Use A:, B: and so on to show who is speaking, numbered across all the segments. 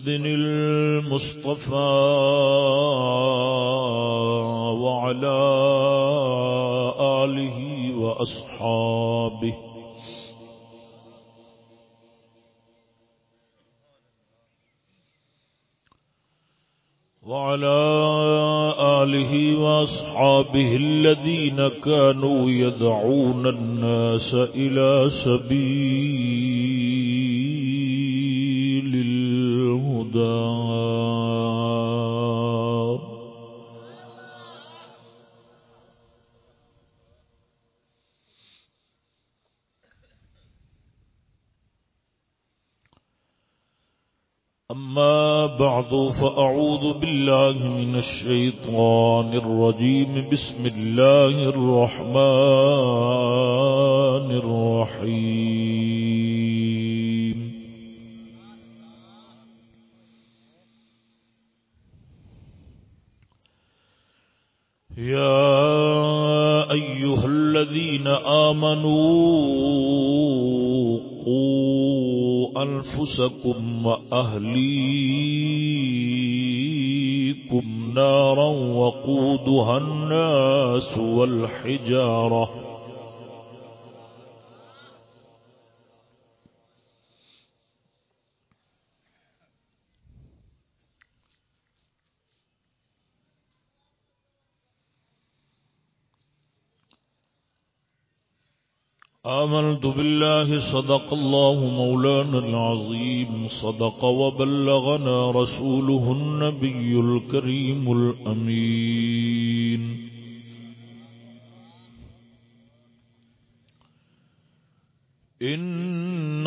A: محمد المصطفى وعلى آله وأصحابه. وعلى آله وأصحابه الذين كانوا يدعون الناس إلى سبيل بعد، فأعوذ بالله من الشيطان الرجيم. بسم الله الرحمن الرحيم. يا أيها الذين آمنوا قوا أنفسكم وأهليكم وقودها الناس والحجارة آمنت بالله صدق الله مولانا العظيم صدق وبلغنا رسوله النبي الكريم الأمين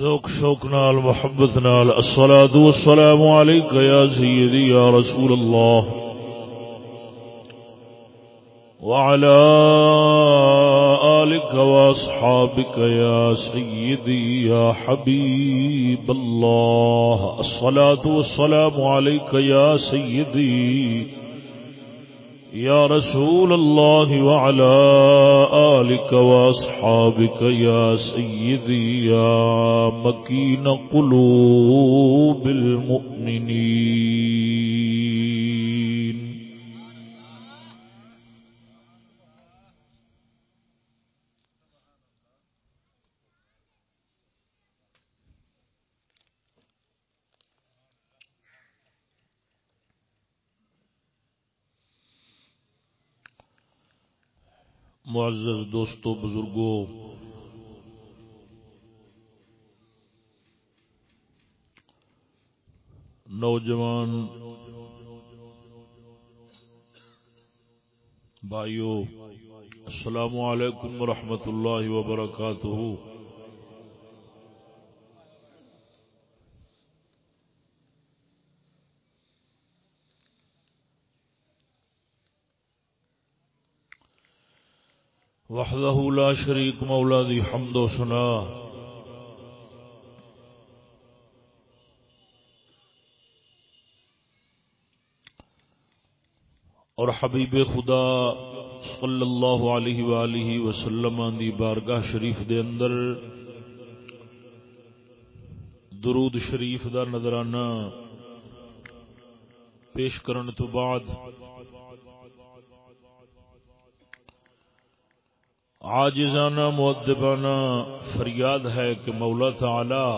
A: ذوق، شوق نال، محبت نال، الصلاة والسلام عليك يا سيدي يا رسول الله. وعلى آلك وأصحابك يا سيدي يا حبيب الله. الصلاة والسلام عليك يا سيدي يا رسول الله وعلى آلك وأصحابك يا سيدي يا مكين قلوب المؤمنين معزز دوستو بزرگوں نوجوان بھائیو السلام علیکم ورحمۃ اللہ وبرکاتہ۔ وحده لا شريك مولا ذي حمد و اور حبیب خدا صلی اللہ علیہ وآلہ وسلم دی بارگاہ شریف دے اندر درود شریف دا نظرانہ پیش کرنے تو بعد عاجزانہ معدبانہ فریاد ہے کہ مولا تعالی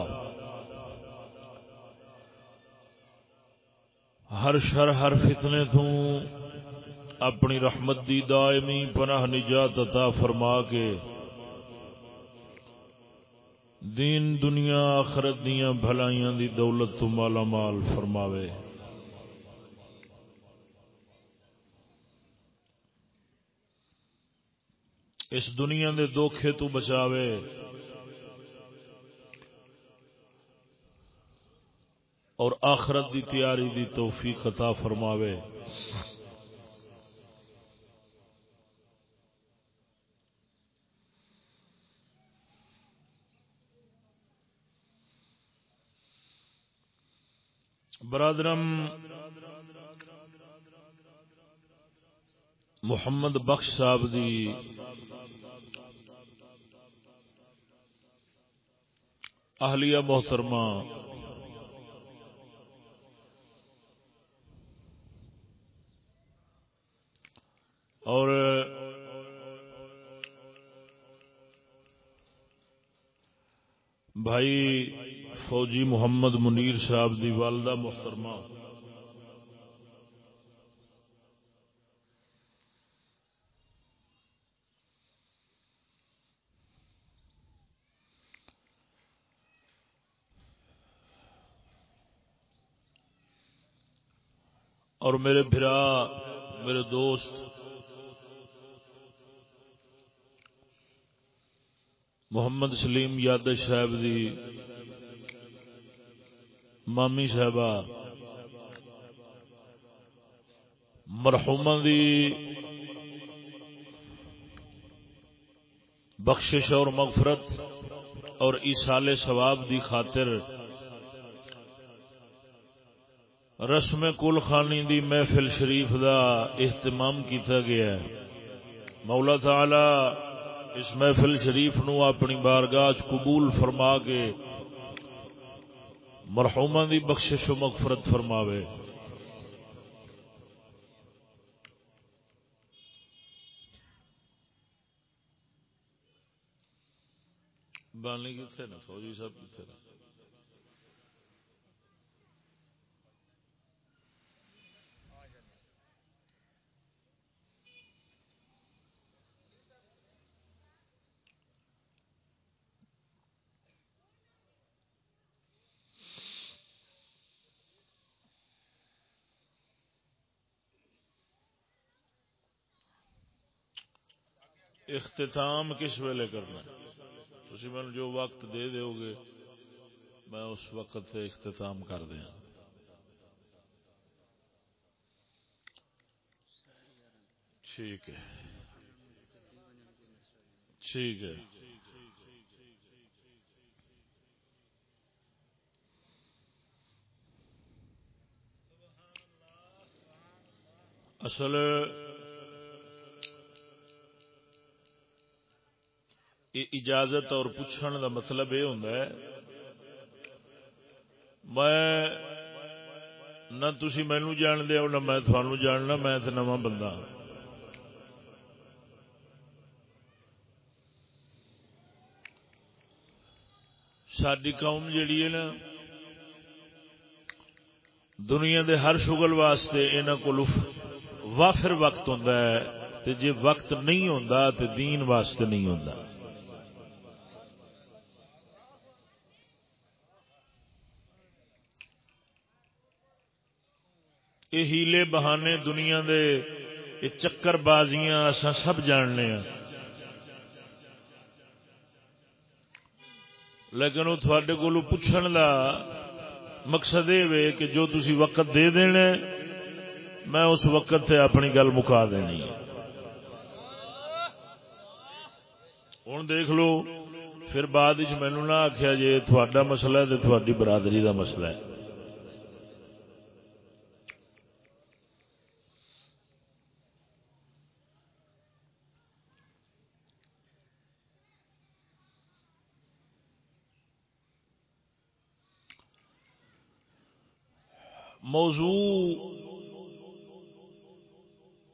A: ہر شر، ہر فتنے تو اپنی رحمت دی دائمی پناہ نجات عطا فرما کے دین دنیا آخرت دیاں بھلائیاں دی دولت تو مالا مال فرماوے۔ اس دنیا دے دکھے تو بچاوے۔ اور آخرت دی تیاری دی توفیق عطا فرماوے۔ برادرم، محمد بخش صاحب دی اہلیہ محترمہ۔ اور بھائی فوجی محمد منیر صاحب دی والدہ محترمہ۔ اور میرے بھرا، میرے دوست، محمد سلیم یاد صاحب دی جی، مامی صاحبہ مرحوما دی جی، بخشش اور مغفرت اور ایسال ثواب دی خاطر رسم کل خانی دی محفل شریف دا اہتمام کیتا گیا ہے۔ مولا تعالی اس محفل شریف نو اپنی بارگاہ قبول فرما کے مرحوما دی بخشش و مغفرت فرماوے۔ بانی کتنے نا فوجی صاحب کتنے نا اختتام کس ویلے کرنا تھی من جو وقت دے دو گے میں اس وقت سے اختتام کر دیا۔ ٹھیک ہے۔ ٹھیک ہے۔ اصل اجازت اور پوچھنے کا مطلب یہ ہوں میں نہ تھی مینو جان دیا نہ میں تھانوں جاننا، میں تو نواں بندہ۔ ساری قوم جیڑی ہے نا، دنیا دے ہر شغل واسطے یہاں کو وافر وقت ہوں جی وقت نہیں ہوتا تو دین واسطے نہیں ہوتا یہ ہیلے بہانے دنیا دے یہ چکر بازیاں اصا سب جاننے ہیں لیکن وہ تھوڑے کو پوچھنے کا مقصد یہ کہ جو تھی وقت دے دینا میں اس وقت سے اپنی گل مکا دینی ہے۔ ہوں دیکھ لو، پھر بعد مینو نہ آخیا جی تھوڑا مسئلہ ہے تو تھوڑی برادری کا مسئلہ ہے۔ موضوع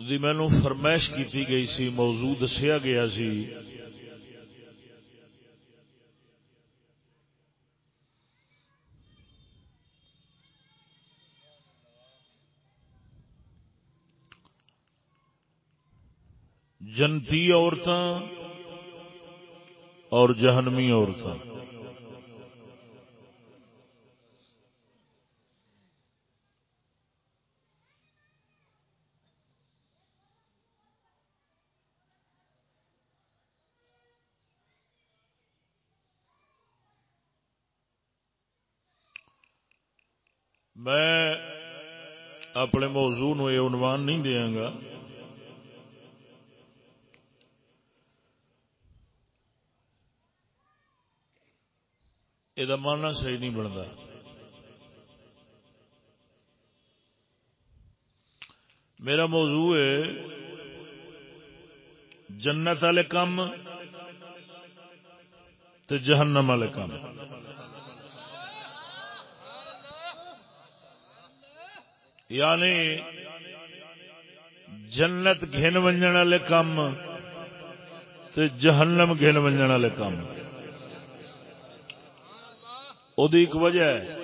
A: دی مینو فرمائش کی گئی سی، موضوع دسیا گیا سی۔ جنتی عورتیں اور جہنمی عورتیں میں اپنے موضوع نو یہ عنوان نہیں دیا گا۔ یہ ماننا صحیح نہیں بنتا۔ میرا موضوع ہے جنت والے کام جہنم والے کام۔ یعنی جنت گھن ونجن والے کام جہنم گھن ونجن والے کام۔ ایک وجہ ہے۔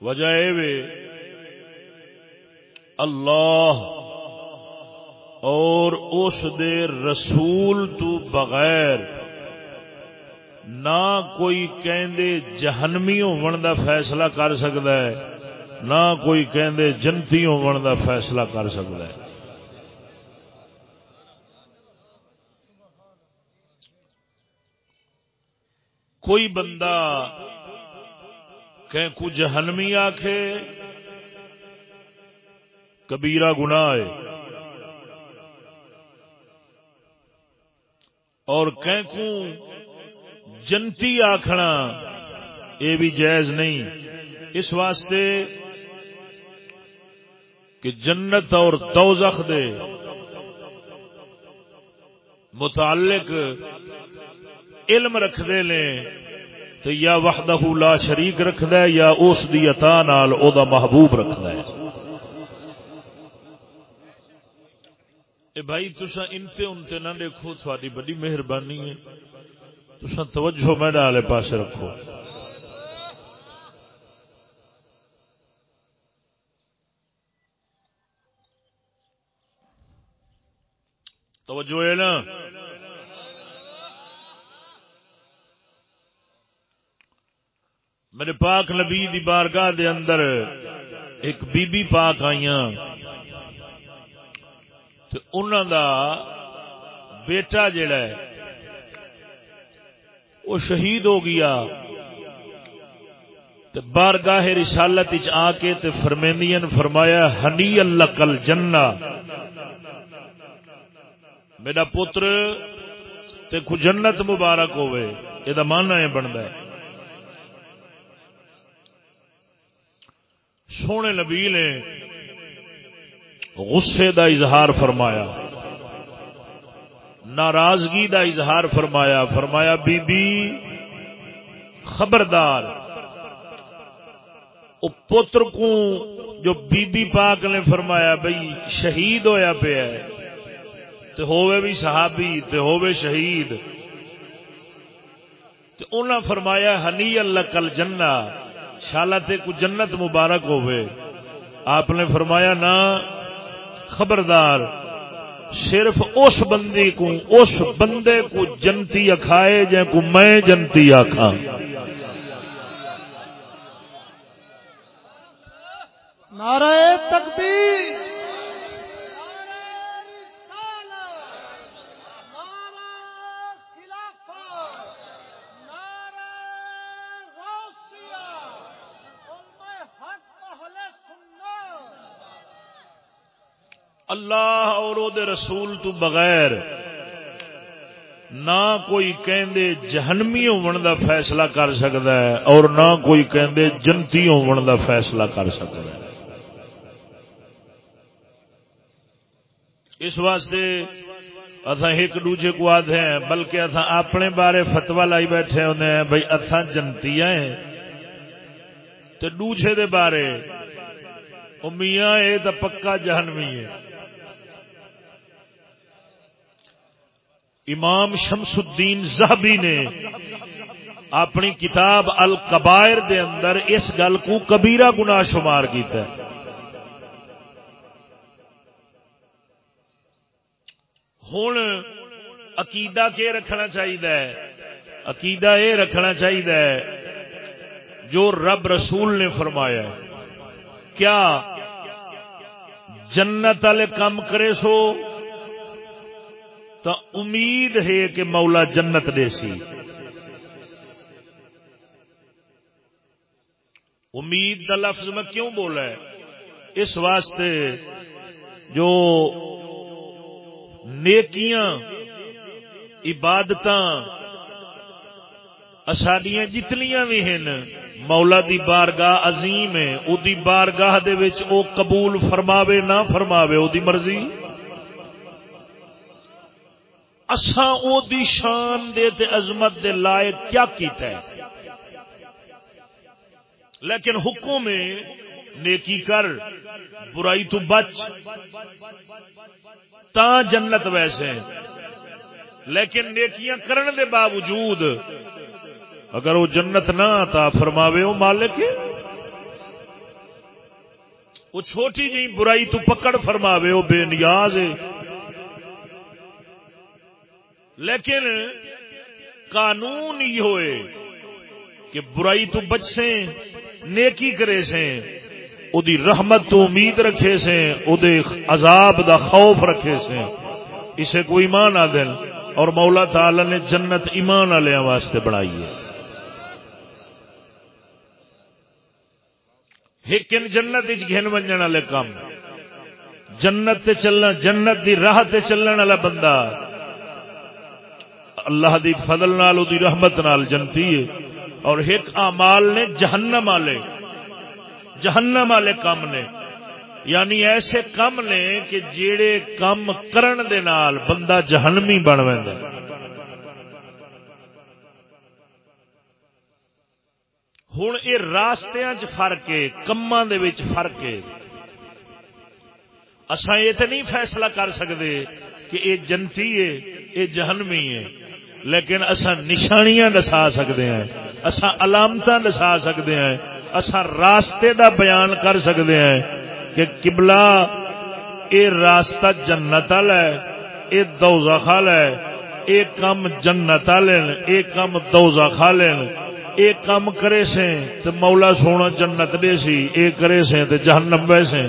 A: وجہ یہ اللہ اور اس دے رسول تو بغیر نہ کوئی کہندے جہنمی ہون دا فیصلہ کر سکتا ہے۔ نہ کوئی کہندے جنتی ہون دا فیصلہ کر سکتا ہے۔ کوئی بندہ کہ کو جہنمی آکھے، کبیرہ گناہ ہے۔ اور کہ کو جنتی آخنا یہ بھی جائز نہیں۔ اس واسطے کہ جنت اور دوزخ دے متعلق علم رکھتے نے، تو یا وحدہ لا شریک رکھد ہے، یا اس دی عطا نال او دا محبوب رکھد ہے۔ اے بھائی تسا انتے انتے نہ دیکھو، تھوڑی بڑی مہربانی ہے۔ تسا توجہ میرے والے پاسے رکھو۔ توجہ ہے نا؟ میرے پاک نبی دی بارگاہ دے اندر ایک بی بی پاک آئیاں۔ تو انہوں دا بیٹا جڑا ہے، وہ شہید ہو گیا۔ تو بارگاہ رسالت آ کے تے فرمیندین فرمایا، ہنی اللہ کل جنہ۔ میرا پتر تے کو جنت مبارک ہوئے، یہ ماننا ہے بنتا ہے۔ سونے نبی نے غصے دا اظہار فرمایا، ناراضگی دا اظہار فرمایا فرمایا، بی بی، خبردار، او پتر کو جو بی بی پاک نے فرمایا بھائی شہید ہویا پیا ہے۔ تے ہووے بھی صحابی تے ہووے شہید۔ تے انہاں فرمایا ہنی اللہ کل جنہ شالا تے کو جنت مبارک ہوئے آپ نے فرمایا نا، خبردار، صرف اس بندے کو، اس بندے کو جنتی اکھائے جے کو میں جنتی آکھا
B: نعرہ تکبیر۔
A: اللہ اور او دے رسول تو بغیر نہ کوئی کہندے جہنمی ہون دا فیصلہ کر سکتا ہے اور نہ کوئی کہندے جنتی ہون دا فیصلہ کر سکتا ہے۔ اس واسطے اتھا ایک دوجے کو آدھے ہیں، بلکہ اتھا اپنے بارے فتوا لائی بیٹھے ہونے ہیں بھائی اتھا جنتی ہیں۔ تو دوجے دے بارے وہ میاں یہ تو پکا جہنمی ہے۔ امام شمس الدین زہبی نے اپنی کتاب القبائر دے اندر اس گل کو کبیرہ گناہ شمار کیتا ہے۔ ہوں عقیدہ کے رکھنا چاہیے عقیدہ یہ رکھنا چاہیے جو رب رسول نے فرمایا کیا جنت والے کام کرے سو؟ تو امید ہے کہ مولا جنت دے سی۔ امید دا لفظ میں کیوں بولا ہے؟ اس واسطے جو نیکیاں عبادت اساڈیاں جتنیاں بھی ہیں مولا دی بارگاہ عظیم ہے۔ او دی بارگاہ دے وچ او قبول فرماوے، نہ فرماوے، او دی مرضی۔ اساں او دی شان دے تے عظمت دے لائق کیا کیتا ہے؟ لیکن حکم نیکی کر، برائی تو بچ۔ تا جنت ویسے لیکن نیکیاں کرنے دے باوجود اگر وہ جنت نہ آتا فرماوے، وہ مالک وہ چھوٹی جی برائی تو پکڑ فرماوے، وہ بے نیاز ہے۔ لیکن قانون یہ ہوئے کہ برائی تو بچ سے نیکی کرے سے او دی رحمت تو امید رکھے سے او دے عذاب دا خوف رکھے سے اسے کوئی ایمان آ دل اور مولا تعالی نے جنت ایمان والے واسطے بنائی ہے۔ لیکن جنت گھن ونجن والے کام جنت تے چلنا، جنت دی راہ تے چلن والا بندہ اللہ دی فضل نال دی رحمت نال جنتی ہے۔ اور ایک اعمال نے جہنم والے جہنم والے کام نے۔ یعنی ایسے کم نے کہ جیڑے کم کرن دے نال بندہ جہنمی بن ویندا ہوں یہ راستیا چ فرق ہے کما فرق ہے اسا یہ تو نہیں فیصلہ کر سکتے کہ یہ جنتی ہے یہ جہنمی ہے لیکن اسا نشانیاں دسا سکتے ہیں اسا علامت دسا سکتے ہیں اسا راستے دا بیان کر سکتے ہیں کہ قبلہ اے راستہ جنت والا ہے، اے دوزخ والا ہے، اے کم جنت والے اے کم دوزخ والے اے کم کرے سے تو مولا سونا جنت دے سی، اے کرے سے تو جہنم بے سے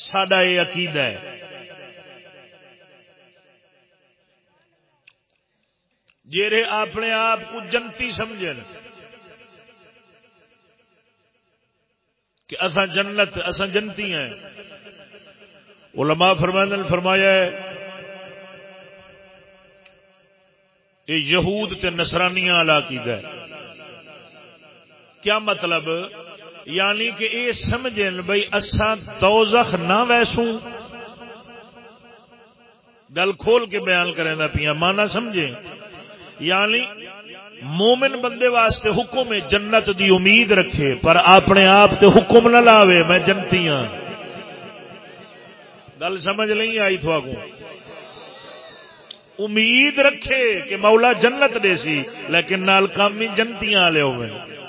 A: سڈا یہ عقید ہے۔ جیڑے اپنے آپ کو جنتی سمجھن کہ اصا جنت اصا جنتی ہیں۔ علماء فرمائن فرمایا ہے یہ یہود تے نصرانیاں والا عقیدہ ہے۔ کیا مطلب؟ یعنی کہ یہ سمجھن بھائی اسا دوزخ نہ ویسوں۔ گل کھول کے بیان کریں پیا مانا سمجھے یعنی مومن بندے واسطے حکم جنت دی امید رکھے، پر اپنے آپ تے حکم نہ لاوے، میں جنتی ہاں۔ گل سمجھ نہیں آئی تھو امید رکھے کہ مولا جنت دے سی، لیکن نال کام ہی جنتیاں والے ہوئے۔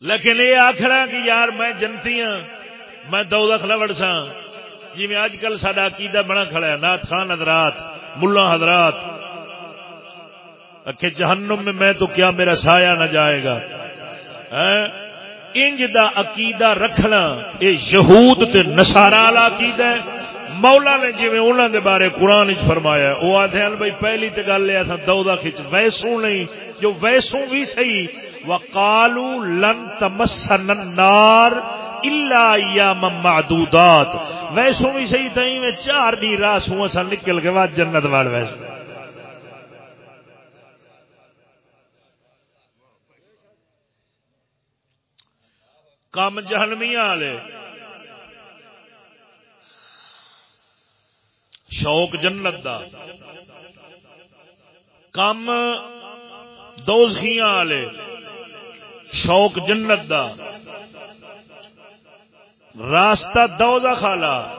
A: لیکن یہ آخر کہ یار میں جنتی ہوں میں دو لوڑ سا جی میں اج کل سڈا عقیدہ بنا کھڑا ہے، نات خان حضرات، ملا حضرات۔ کہ جہنم میں میں تو کیا میرا سایہ نہ جائے گا؟ ہاں؟ انج دا عقیدہ رکھنا یہ یہود تے نسارا والا عقیدہ ہے۔ مولا نے جی انہوں دے بارے قرآن چ فرمایا وہ آتے ہیں بھائی پہلی تو گل یہ دودہ کھچ ویسوں نہیں، جو ویسوں بھی صحیح وقالو لن تمسن النار الا ایام معدودات۔ ویسوں بھی صحیح تھی میں چار دی راس ہوں اسا نکل کے بعد جنت وڑ ویسے۔ کام جہنمیاں والے۔ شوق جنت دا۔ کم دوزخیاں والے۔ شوق جنت دا۔ راستہ دوزہ خالا۔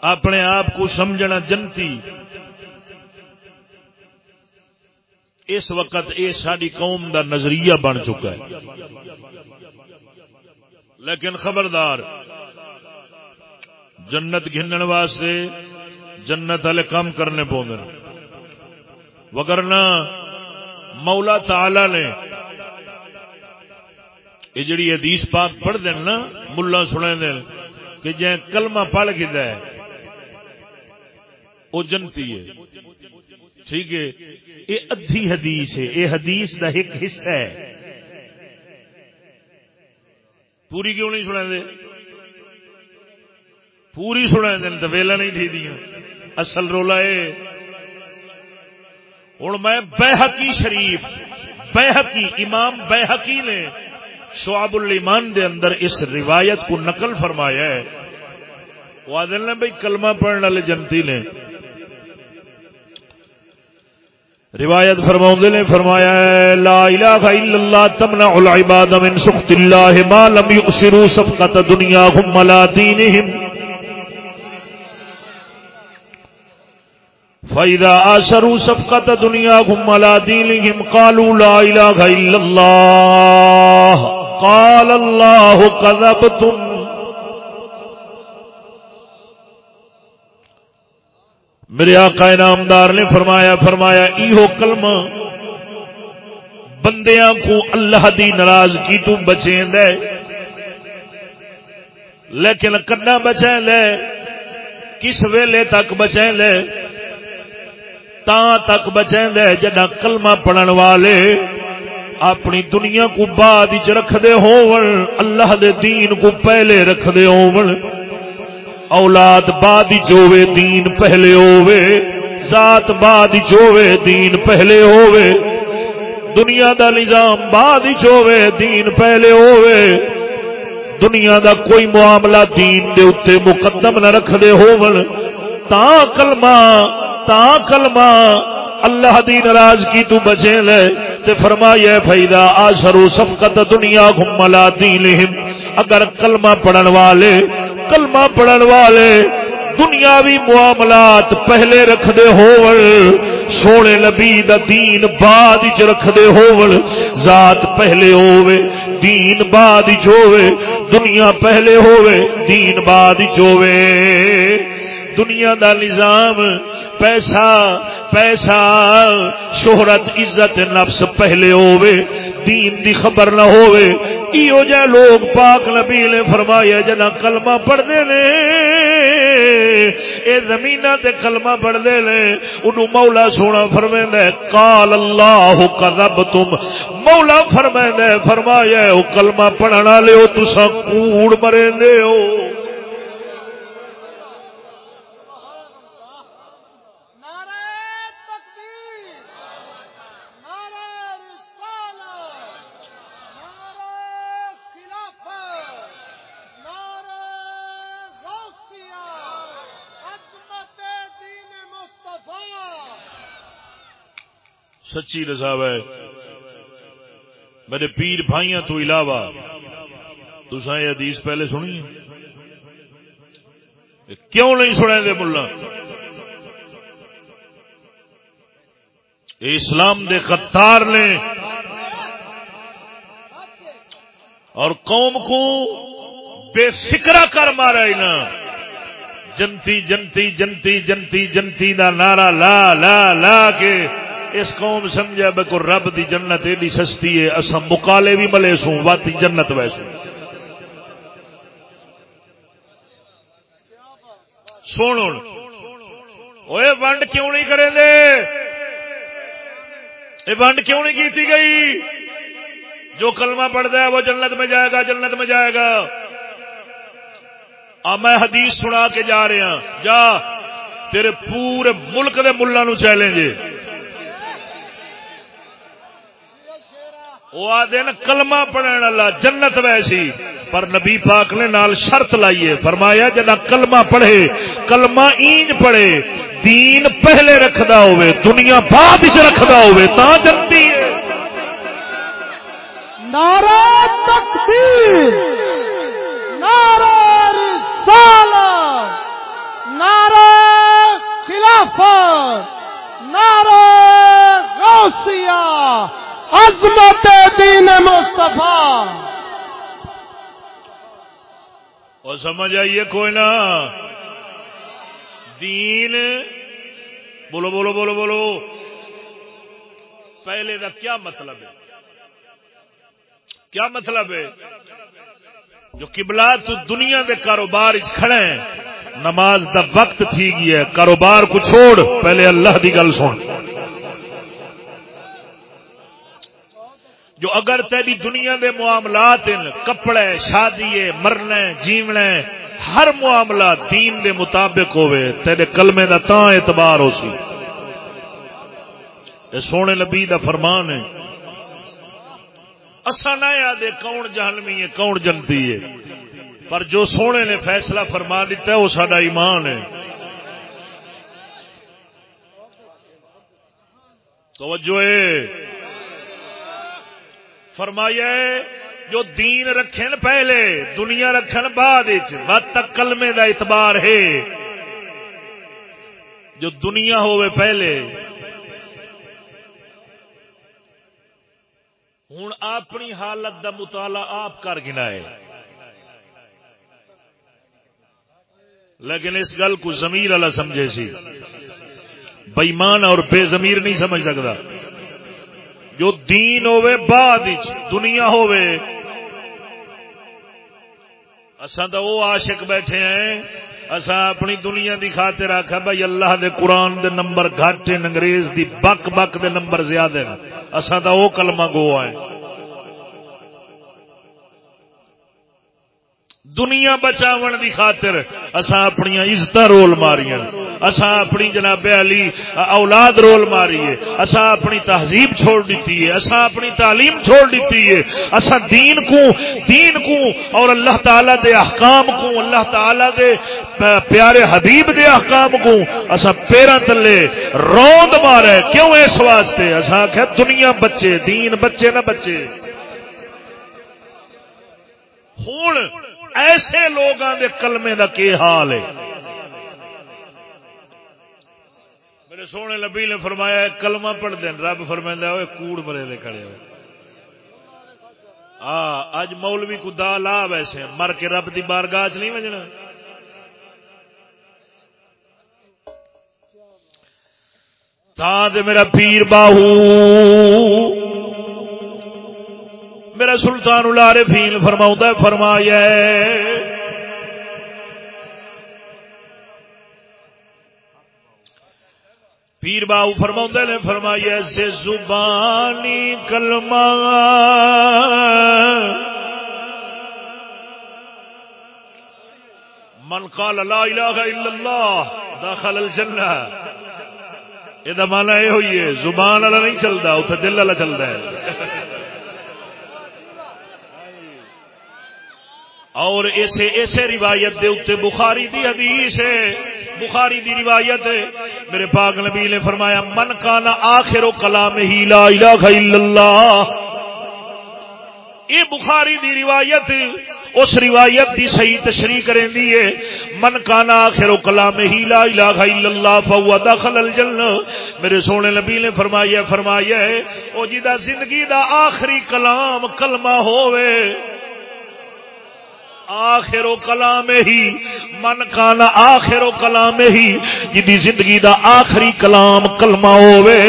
A: اپنے آپ کو سمجھنا جنتی۔ اس وقت یہ ساری قوم دا نظریہ بن چکا ہے۔ لیکن خبردار، جنت گھنن واسطے جنت والے کام کرنے پوندے۔ وگرنا مولا تعالی نے یہ جڑی حدیث پاک پڑھ دین نا، ملا سنے دین، کہ جے کلمہ پڑھ گیا ہے وہ جنتی ہے۔ ٹھیک ہے؟ یہ ادھی حدیث ہے، یہ حدیث کا ایک حصہ ہے۔ پوری کیوں نہیں سنا دے؟ پوری سنا دین، تو ویلا نہیں تھی دیا۔ اصل رولا ہے ہوں میں بحقی شریف بحقی امام بحقی نے شعب الایمان دے اندر اس روایت کو نقل فرمایا ہے۔ وہ آدھے نے بھائی کلمہ پڑھنے والے جنتی نے۔ روایت فرماؤں نے فرمایا ہے، لا الہ الا اللہ تمنع العباد من سخط اللہ ما لم یؤسروا صفقت دنیاہم ولا دینہم۔ فَإِذَا آسَرُوا صَفْقَةَ دُنْيَاهُمْ وَلَا دِينِهِمْ قَالُوا لَا إِلَٰهَ إِلَّا اللَّهُ قَالَ اللَّهُ كَذَبْتُمْ. میرے آقا انعامدار نے فرمایا فرمایا، ایہو کلمہ بندیاں کو اللہ دی ناراضگی تو بچیں دے لیکن کنا بچیں لے کس ویلے تک بچیں لے تا تک بچیں دے جدا کلمہ پڑھن والے اپنی دنیا کو بعد وچ رکھدے ہون، اللہ دے دین کو پہلے رکھ دے ہون۔ اولاد بعد ہوے دین پہلے ہوے ذات بعد ہوے دین پہلے ہوے دنیا دا نظام بعد ہوے دین پہلے ہوے دنیا دا کوئی معاملہ دین دے اوتے مقدم نہ رکھ دے ہون۔ تا کلمہ تا کلمہ اللہ دی ناراضگی تو بچے لے تے فرمایا فیدا آشرو سبقت دنیا گھملا دینہم۔ اگر کلمہ پڑھن والے، کلمہ پڑھن والے دنیاوی معاملات پہلے رکھ دے ہون، سونے نبی دا دین بعد وچ رکھ دے ہون، ذات پہلے ہوے دین بعد وچ ہوے دنیا پہلے ہوے دین بعد وچ ہوے دنیا دا نظام پیسہ پیسہ، شہرت، عزت نفس پہلے ہوے دین دی خبر نہ ہوے ایو جے لوگ پاک نبی نے فرمایا جنا کلمہ پڑھدے نے، اے زمیناں تے کلمہ پڑھدے نے اونوں مولا سونا فرمیندا ہے، قال اللہ کذبتم۔ مولا فرمیندا ہے، فرمایا او کلمہ پڑھن والے او تساں کوڑ مریندے ہو۔ سچی رضا ہے۔ میرے پیر بھائیاں تو علاوہ تسا یہ حدیث پہلے سنی کیوں نہیں سنے دے ملا؟ اسلام دے قطار نے اور قوم کو بے فکرا کر مارا نا۔ جنتی جنتی جنتی جنتی جنتی دا نعرہ لا لا لا کے اس قوم سمجھا بے کو رب دی جنت ایڈی سستی ہے اصا مکالے بھی ملے سوں واتی جنت ویسو سن اوے ونڈ کیوں نہیں کرے دے؟ یہ ونڈ کیوں نہیں کی گئی؟ جو کلمہ پڑھتا ہے وہ جنت میں جائے گا، جنت میں جائے گا۔ آ، میں حدیث سنا کے جا رہا ہاں۔ جا، تیرے پورے ملک دے ملا نو چیلنج وہ آدھے نا کلمہ پڑھنے والا جنت ویسی۔ پر نبی پاک نے نال شرط لائیے فرمایا جنا کلمہ پڑھے، کلمہ اینج پڑھے، دین پہلے رکھدا ہوئے، دنیا بعد وچ رکھدا ہوئے، تا جنتی ہے۔
B: نعرہ تکبیر، نعرہ رسالت نعرہ خلافت، نعرہ غوثیہ عظمت دین مصطفیٰ۔
A: اور سمجھ آئیے کوئی نہ۔ دین۔ بولو بولو بولو بولو۔ پہلے کا کیا مطلب ہے؟ کیا مطلب ہے؟ جو قبلہ تو دنیا دے کاروبار کھڑے ہیں، نماز دا وقت تھی گیا ہے، کاروبار کو چھوڑ، پہلے اللہ دی گل سن۔ جو اگر تیری دنیا دے معاملات ان کپڑے، شادی مرنے جیونے ہر معاملہ دین دے مطابق ہوئے، تیرے کلمے دا تاں اعتبار ہو سی۔ اے سونے نبی دا فرمان ہے۔ اسا نہ یادے کون جہنمی ہے، کون جنتی ہے۔ پر جو سونے نے فیصلہ فرما دیتا ہے، وہ سڈا ایمان ہے۔ توجہ ہے۔ فرمایا جو دین رکھن پہلے، دنیا رکھن بعد تک کلمے دا اعتبار ہے۔ جو دنیا ہوئے پہلے۔ ہوں اپنی حالت دا مطالعہ آپ کر گنا ہے۔ لیکن اس گل کو زمیر والا سمجھے سی۔ بےمان اور بے زمیر نہیں سمجھ سکتا۔ جو دین ہوے بعد دنیا ہوے اساں تو وہ عاشق بیٹھے ہیں، اساں اپنی دنیا دی خاطر آخا بھائی اللہ دے قرآن دے نمبر گھٹ، انگریز دی بک بک دے نمبر زیادہ اساں تو وہ کلمہ گو آئے۔ دنیا بچاون دی خاطر اسا اپنی عزت رول ماریاں اسا اپنی جناب علی، اولاد رول ماریے۔ اسا اپنی تہذیب چھوڑ دیتی ہے۔ اسا اپنی تعلیم چھوڑ دیتی ہے۔ اسا دین کو دین کو اور اللہ تعالی دے احکام کو، اللہ تعالی دے پیارے حبیب دے احکام کو اسا پیرا تلے روند مارے۔ کیوں اس واسطے؟ اسا کہ دنیا بچے، دین بچے نہ بچے۔ ہوں ایسے لوگوں دے کلمے دا کی حال ہے؟ میرے سونے لبی نے فرمایا کلمہ پڑھ دین، رب فرمائندا ہوئے کوڑ مرے دے کھڑے ہوئے۔ آ اج مولوی کو دا لا ویسے مر کے رب دی بارگاہ چ نہیں وجنا۔ تا دے میرا پیر باہو۔ میرا سلطان الارے فیل فرما فرمایا پیر باؤ فرما نے فرمایا سے زبانی کلمہ من قال لا الہ الا اللہ داخل الجنہ۔ یہ مانا یہ ہوئی ہے، زبان والا نہیں چلتا اتنے دل والا چلتا ہے۔ اور اسے اسے روایت دے اتنے بخاری دی حدیث ہے۔ بخاری دی روایت ہے۔ میرے پاک نبی نے فرمایا، من کانا آخر و کلام ہی لا الہ الا اللہ. یہ بخاری دی روایت، اس روایت دی صحیح تشریح کریں دیئے من کانا آخر و کلام ہی لا الہ الا اللہ، فہو دخل الجنہ. میرے سونے نبی نے فرمایا فرمایا ہے، او جی جدا زندگی دا آخری کلام کلمہ ہوئے آخر و کلام ہی، من کانا آخر و کلام ہی جی زندگی دا آخری کلام کلمہ ہوئے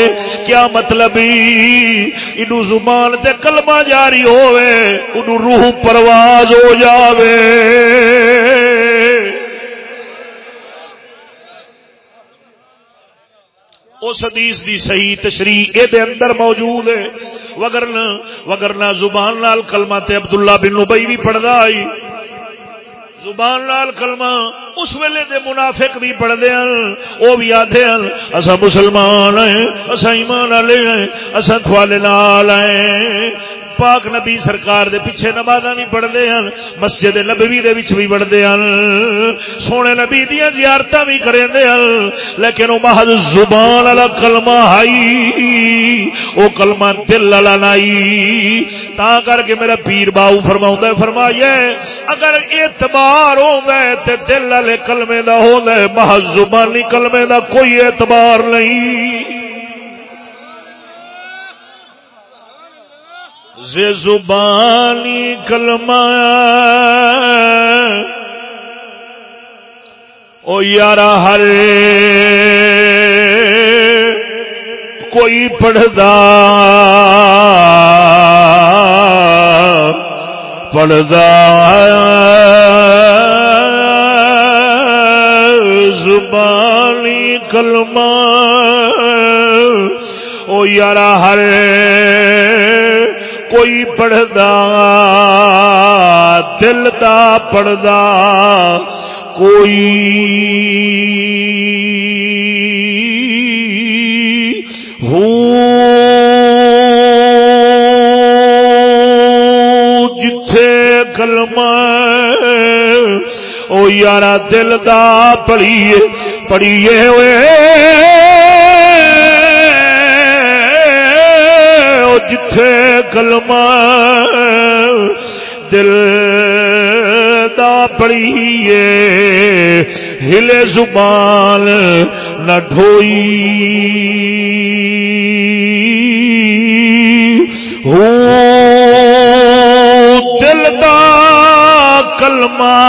A: کیا مطلب انو زبان تے کلمہ جاری ہوئے انو روح پرواز ہو جاوے۔ اس حدیث دی صحیح تشریح اے دے اندر موجود ہے۔ وگرنا وگرنا زبان نال کلمہ تے عبداللہ بن نبی بھی پڑھدا آئی۔ زبان لال کلمہ، اس ویلے دے منافق بھی پڑھتے ہیں وہ بھی آتے ہیں اصا مسلمان ہیں اصا ایمان والے ہیں اصا تھوالے نال ہیں۔ پاک نبی سرکار دے پیچھے نماز بھی پڑھتے ہیں مسجد نبوی دے وچ بھی پڑھتے ہیں سونے نبی دیا زیارت بھی کرتے ہیں لیکن وہ محض زبان والا کلمہ آئی وہ کلمہ دل والا نائی۔ تا کر کے میرا پیر باؤ فرما فرمائیے، اگر اعتبار ہو گئے تو دل والے کلمے کا ہو گئے محض زبانی کلمے کا کوئی اعتبار نہیں۔ زبانی کلمہ۔ او یار ہر کوئی پڑھدا۔ پڑھدا۔ زبانی کلمہ۔ او یار ہر کوئی پڑھدا، دل دا پڑھدا، کوئی ہو جتھے کلمہ او یارا دل دا پڑھیے پڑھیے ہوئے۔ کلمہ دل دا پڑیے ہلے زبان نہ ڈھوئی۔ ہو، دل دا کلمہ۔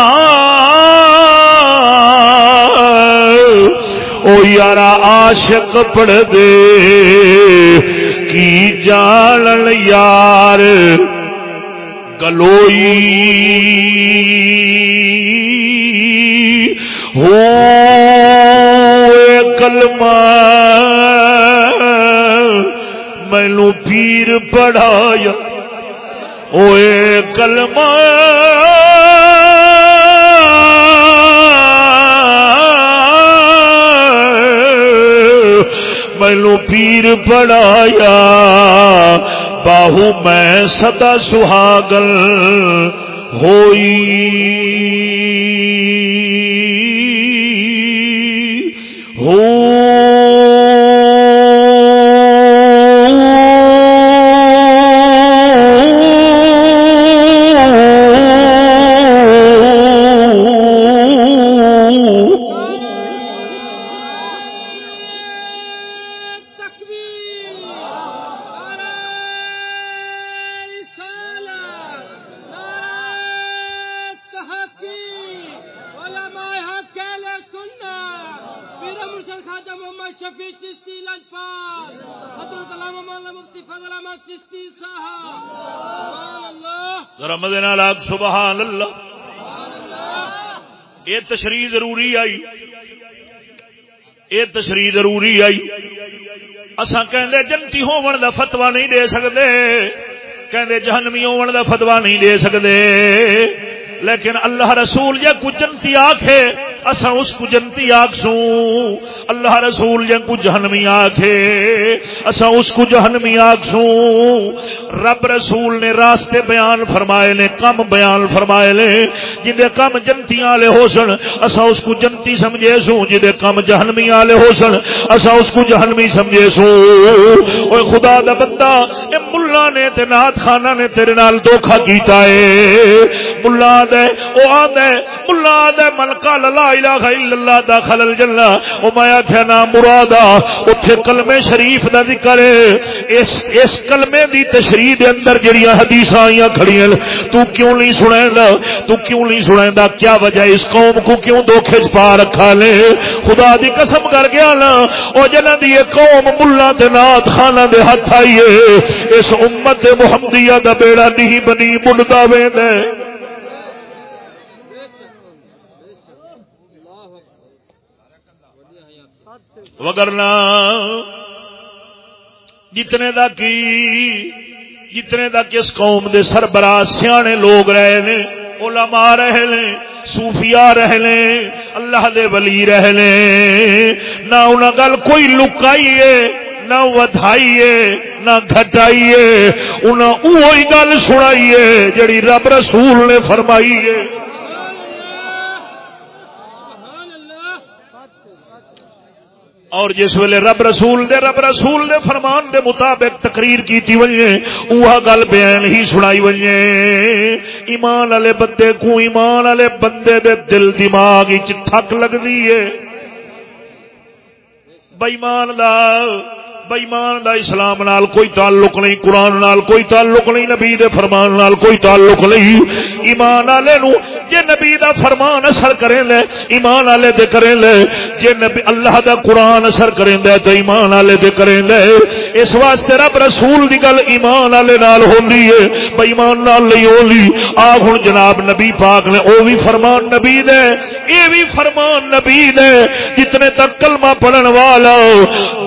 A: او یارا عاشق پڑھ دے کی جان یار گلوئی ہو کلمہ مینو پیر پڑھایا اوے کلمہ مینو بڑھایا۔ باہو میں سدا سہاگل ہوئی۔ سبحان اللہ۔ یہ تشریح ضروری آئی۔ یہ تشریح ضروری آئی۔ اصا کہ جنتی ہون دا فتوا نہیں دے سکتے کہ جہنمی ہون دا فتوا نہیں دے سکتے لیکن اللہ رسول یا کچھ جنتی آخے اسا اس کو جنتی آگ سو اللہ رسول جن کو جہنمی آکھے اسا اس کو جہنمی سو رب رسول نے راستے بیان فرمائے نے، کم بیان فرمائے لے جدے کم جنتی آلے ہو سن اسا اس کو جنتی سمجھے سو جدے کم جہنمی آلے ہو سن اسا اس کو جہنمی سمجھے سو اوے خدا دا بندہ اے ملا نے تے نات خانہ نے تیرے نال دھوکھا کیتا ہے۔ ملا دے، او آدھے ملا دے من قال لا الہ الا اللہ داخل الجنہ۔ او میں آکھیا نا، مرادا، اوتھے کلمے شریف دا ذکر ہے۔ اس اس کلمے دی تشریح دے اندر جڑیاں حدیثاں آئیاں کھڑیاں تو کیوں نہیں سنیندا؟ تو کیوں نہیں سنیندا؟ کیا وجہ اس قوم کو کیوں دھوکے چ پا رکھا لے؟ خدا دی قسم کر گیا نا۔ او جنہاں دی قوم ملا تے نات خانہ دے ہاتھ آئی ہے، اس امت محمدیہ دا بیڑا نہیں بنی بندا ویندا وگرنا جتنے دا کی، جتنے دا کس قوم دے سربراہ سیانے لوگ رہے نے، علماء رہے نے، صوفیاء رہے نے، اللہ دے ولی رہے نے۔ نہ انہاں گل کوئی لکائی ہے۔ نہ ودائیے نہ گھٹائیے انہیں وہی گل سنائیے جڑی رب رسول نے فرمائی ہے۔ اور جس ویلے رب رسول دے، رب رسول دے فرمان دے مطابق تقریر کیتی وجے اوہ گل بیان ہی سنائی وجے ایمان والے بندے کو، ایمان والے بندے دے دل دماغ وچ تھک لگدی ہے۔ بےمان دا بےمان دا اسلام نال کوئی تعلق نہیں، قرآن نال کوئی تعلق نہیں، نبی دے فرمان نال کوئی تعلق نہیں۔ ایمان والے نو جے نبی دا فرمان اثر کریں لے، ایمان والے دے کریں لے۔ جے نبی اللہ دا قرآن اثر کریں دے تو ایمان والے دے کریں لے۔ اس واسطے رب رسول دی گل ایمان والے نال ہوندی ہے بے نال نہیں ہوندی۔ آ ہن جناب نبی پاک نے، او بھی فرمان نبی دے، اے بھی فرمان نبی دے۔ جتنے تک کلمہ پڑھن والا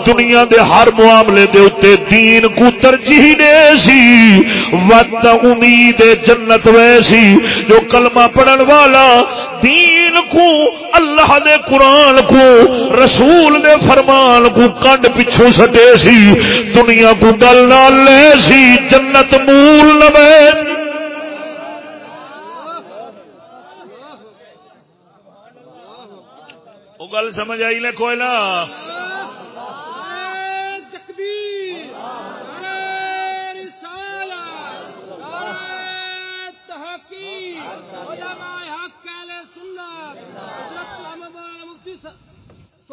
A: دنیا دے ہر معاملے دے اتے دین کو ترجیح دے سی۔ وقت امید جنت ویسی جو کلمہ پڑھن والا دین کو، اللہ دے قرآن کو، رسول دے فرمان کو کنڈ پچھو سٹے سی۔ دنیا کو گل نہ لے سی۔ جنت مول نہ سی۔ گل سمجھ آئی لے کوئی نہ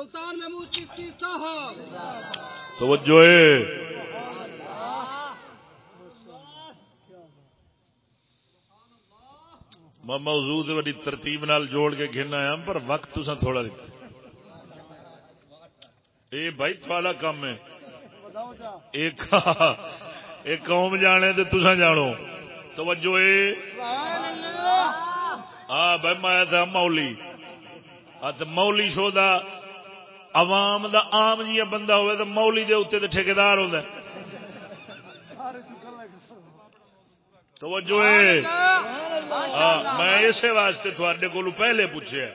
B: سلطان محمود چشتی صاحب۔
A: توجہ میں موضوع بڑی ترتیب نال جوڑ کے گھننا آیا پر وقت تسا تھوڑا دیتا۔ اے بھائی تھوڑا کام ہے۔ ایک ایک قوم جانے تے تسا جانو۔ توجہ اے۔ ہاں بھائی میں تھا مولی۔ مولی شو دا عوام دا عام جی بندہ ہوئے تو مولی دے اتنے تو ٹھیکار ہوتا ہے۔ توجہ ہاں، میں اسی واسطے تھوڑے کو پہلے پوچھے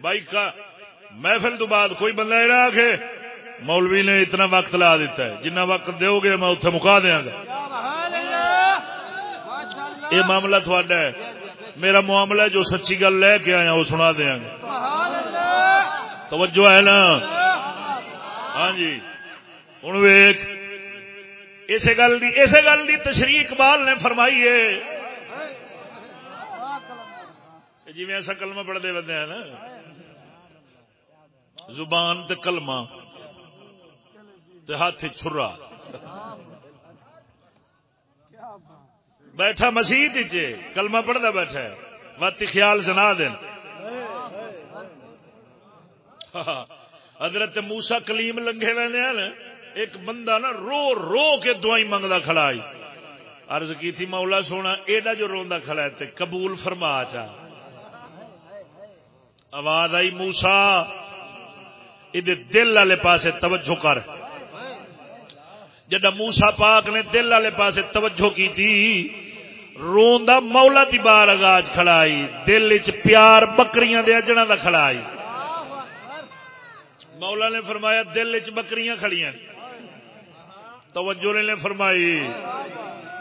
A: بھائی، کا محفل تو بعد کوئی بندہ یہ آ کے مولوی نے اتنا وقت لا دیتا ہے۔ جنہ وقت دو گے میں اتنے مکا دیا گا۔ یہ معاملہ تھوڑا ہے۔ میرا معاملہ جو سچی گل لے کے آیا، وہ سنا دیا گا۔ توجہ ہے نا؟ ہاں جی۔ ہوں ویک اسی گل کی اسی گل کی تشریح اقبال نے فرمائی ہے۔ جی میں ایسا کلمہ پڑھتے بندے ہیں نا، زبان تے کلمہ تے ہاتھ چھرا۔ بیٹھا مسیح کلمہ پڑھتا بیٹھا ہے۔ وقت خیال سنا دین۔ حضرت موسا کلیم لنگے وے ایک بندہ نا رو رو کے دعائی منگتا کھڑا آئی عرض کی تھی مولا سونا، ایڈا جو روندا کھڑا ہے تے قبول فرما چا۔ آواز آئی موسا یہ دل والے پاسے توجہ کر۔ جڈا موسا پاک نے دل والے پاسے توجہ کی تھی، روندا مولا دی بار اگاج کھڑائی دل چ پیار بکریاں دے اجڑا دا کھڑائی مولا نے فرمایا دل چ بکریاں کھڑیاں۔ توجہ نے فرمائی۔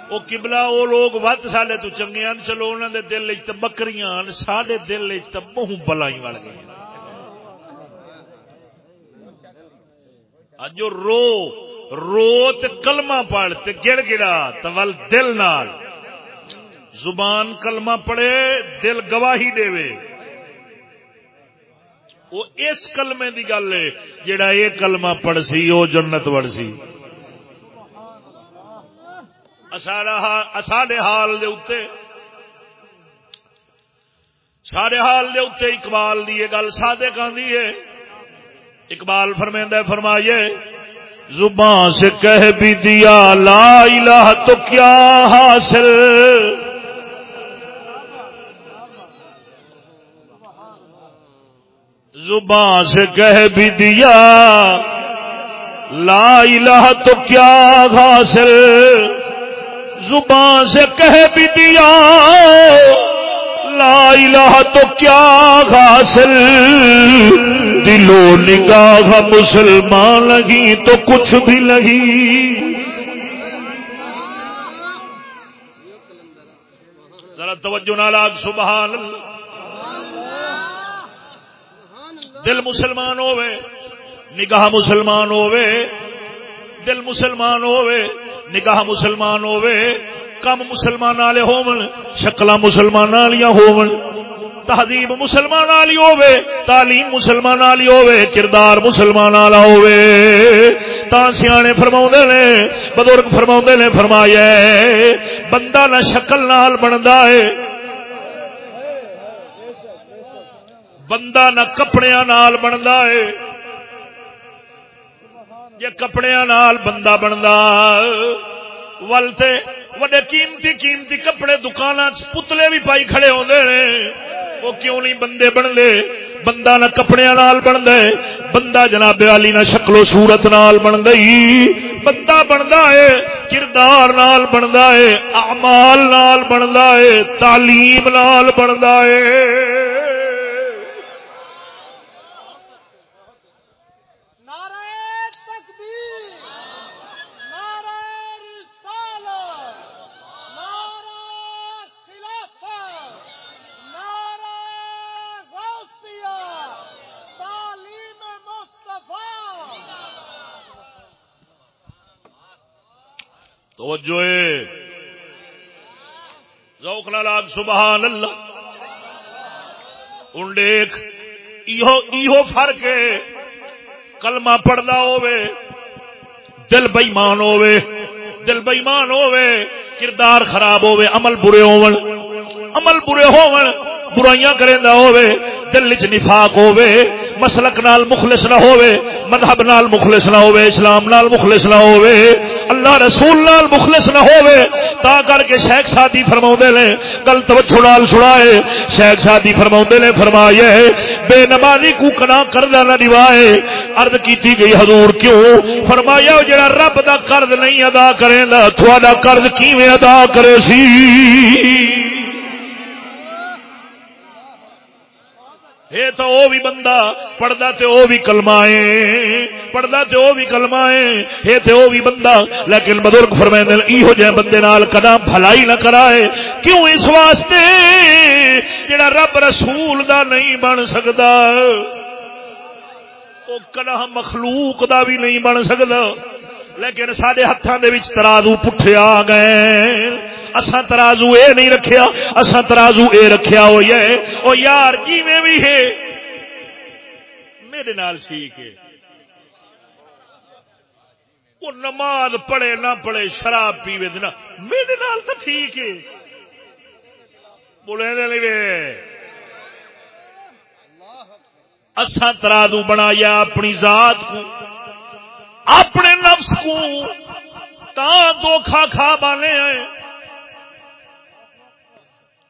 A: وہ کبلا وہ لوگ ود سالے تو چنگے ہیں چلو انہوں دے دل چ بکریاں سڈے دل چ بہو بلائی وڑ گئی اج رو رو تے کلمہ پڑھ تے گڑ گڑا تول دل نال۔ زبان کلمہ پڑھے، دل گواہی دے وے۔ وہ اس کلمے دی گل ہے جڑا یہ کلمہ پڑھ سی وہ جنت وڑ سی سارے حال دے اتے سارے حال دے اتے اقبال دی یہ گل سادے کہندی ہے۔ اقبال فرمیندہ فرمائیے، زبان سے کہہ بھی دیا، لا الہ تو کیا حاصل؟ زبان سے کہہ بھی دیا، لا الہ تو کیا حاصل؟ زبان سے کہہ بھی دیا، لا الہ تو کیا حاصل؟ دلو نگاہ مسلمان لگی تو کچھ بھی لگی۔ ذرا توجہ نالاگ سبحان اللہ۔ دل مسلمان ہوئے نگاہ مسلمان ہوئے دل مسلمان ہوئے نگاہ مسلمان ہوئے کم مسلمان والے ہون شکل مسلمان والی ہون تہذیب مسلمان والی ہوے تعلیم مسلمان والی ہوے کردار مسلمان والا ہوے تا سیانے فرما نے، بزرگ فرما نے فرمایا بندہ نہ شکل نال بنتا ہے بندہ نہ کپڑے نال بنتا ہے۔ جی کپڑے نال بندہ بنتا ول وڈے قیمتی قیمتی کپڑے دکان پتلے بھی پائی کھڑے ہوتے ہیں وہ کیوں نہیں بندے بنتے بندہ نہ کپڑے نال بن دے بندہ جناب والی نہ شکلو صورت نال بن گئی بندہ بنتا ہے، کردار نال بنتا ہے، اعمال نال بنتا ہے، تعلیم نال بنتا ہے۔ توجہ۔ ذوق لاگ سبحان اللہ ان دیکھ، ایہو فرق ہے۔ کلمہ پڑھدا ہوے دل بےمان ہوے دل بےمان ہوے کردار خراب ہوے عمل برے ہون۔ عمل برے ہون، برائیاں کریندا ہوے دل چ نفاق ہوے مسلک نال مخلص نہ ہوے مذہب نال مخلص نہ ہوے اسلام نال مخلص نہ ہوے اللہ رسول نال مخلص نہ ہوے تا کر کے شیخ سادی فرماوندے نے، گل توجہ نال سنائے، شیخ سادی فرماوندے نے فرمایا بے نمازی کو کنا کردا نہ دیوائے، عرض کیتی گئی حضور کیوں؟ فرمایا، او جڑا رب دا قرض نہیں ادا کرے گا تھوڑا قرض کیویں ادا کرے سی؟ یہ تو وہ بھی بندہ پڑھتا تو وہ بھی کلما ہے پڑھتا تو وہ بھی کلما ہے یہ تو وہ بھی بندہ۔ لیکن بزرگ فرمائے یہ جہ بندے نال کدا بھلائی نہ کرائے، کیوں اس واسطے؟ جڑا رب رسول دا نہیں بن سکتا وہ کدا مخلوق دا بھی نہیں بن سکتا لیکن سارے ہاتھوں کے ترازو پٹھے آ گئے۔ اسا ترازو اے نہیں رکھیا اسا ترازو اے رکھیا ہو ہے او یار جی میں بھی ہے؟ میرے نال ٹھیک ہے۔ وہ نماز پڑھے نہ پڑھے، شراب پیوے دینا میرے نال تو ٹھیک ہے۔ بولے نہیں اسا ترازو بنایا اپنی ذات کو۔ اپنے نفس کو تا دھوکھا کھا بانے ہیں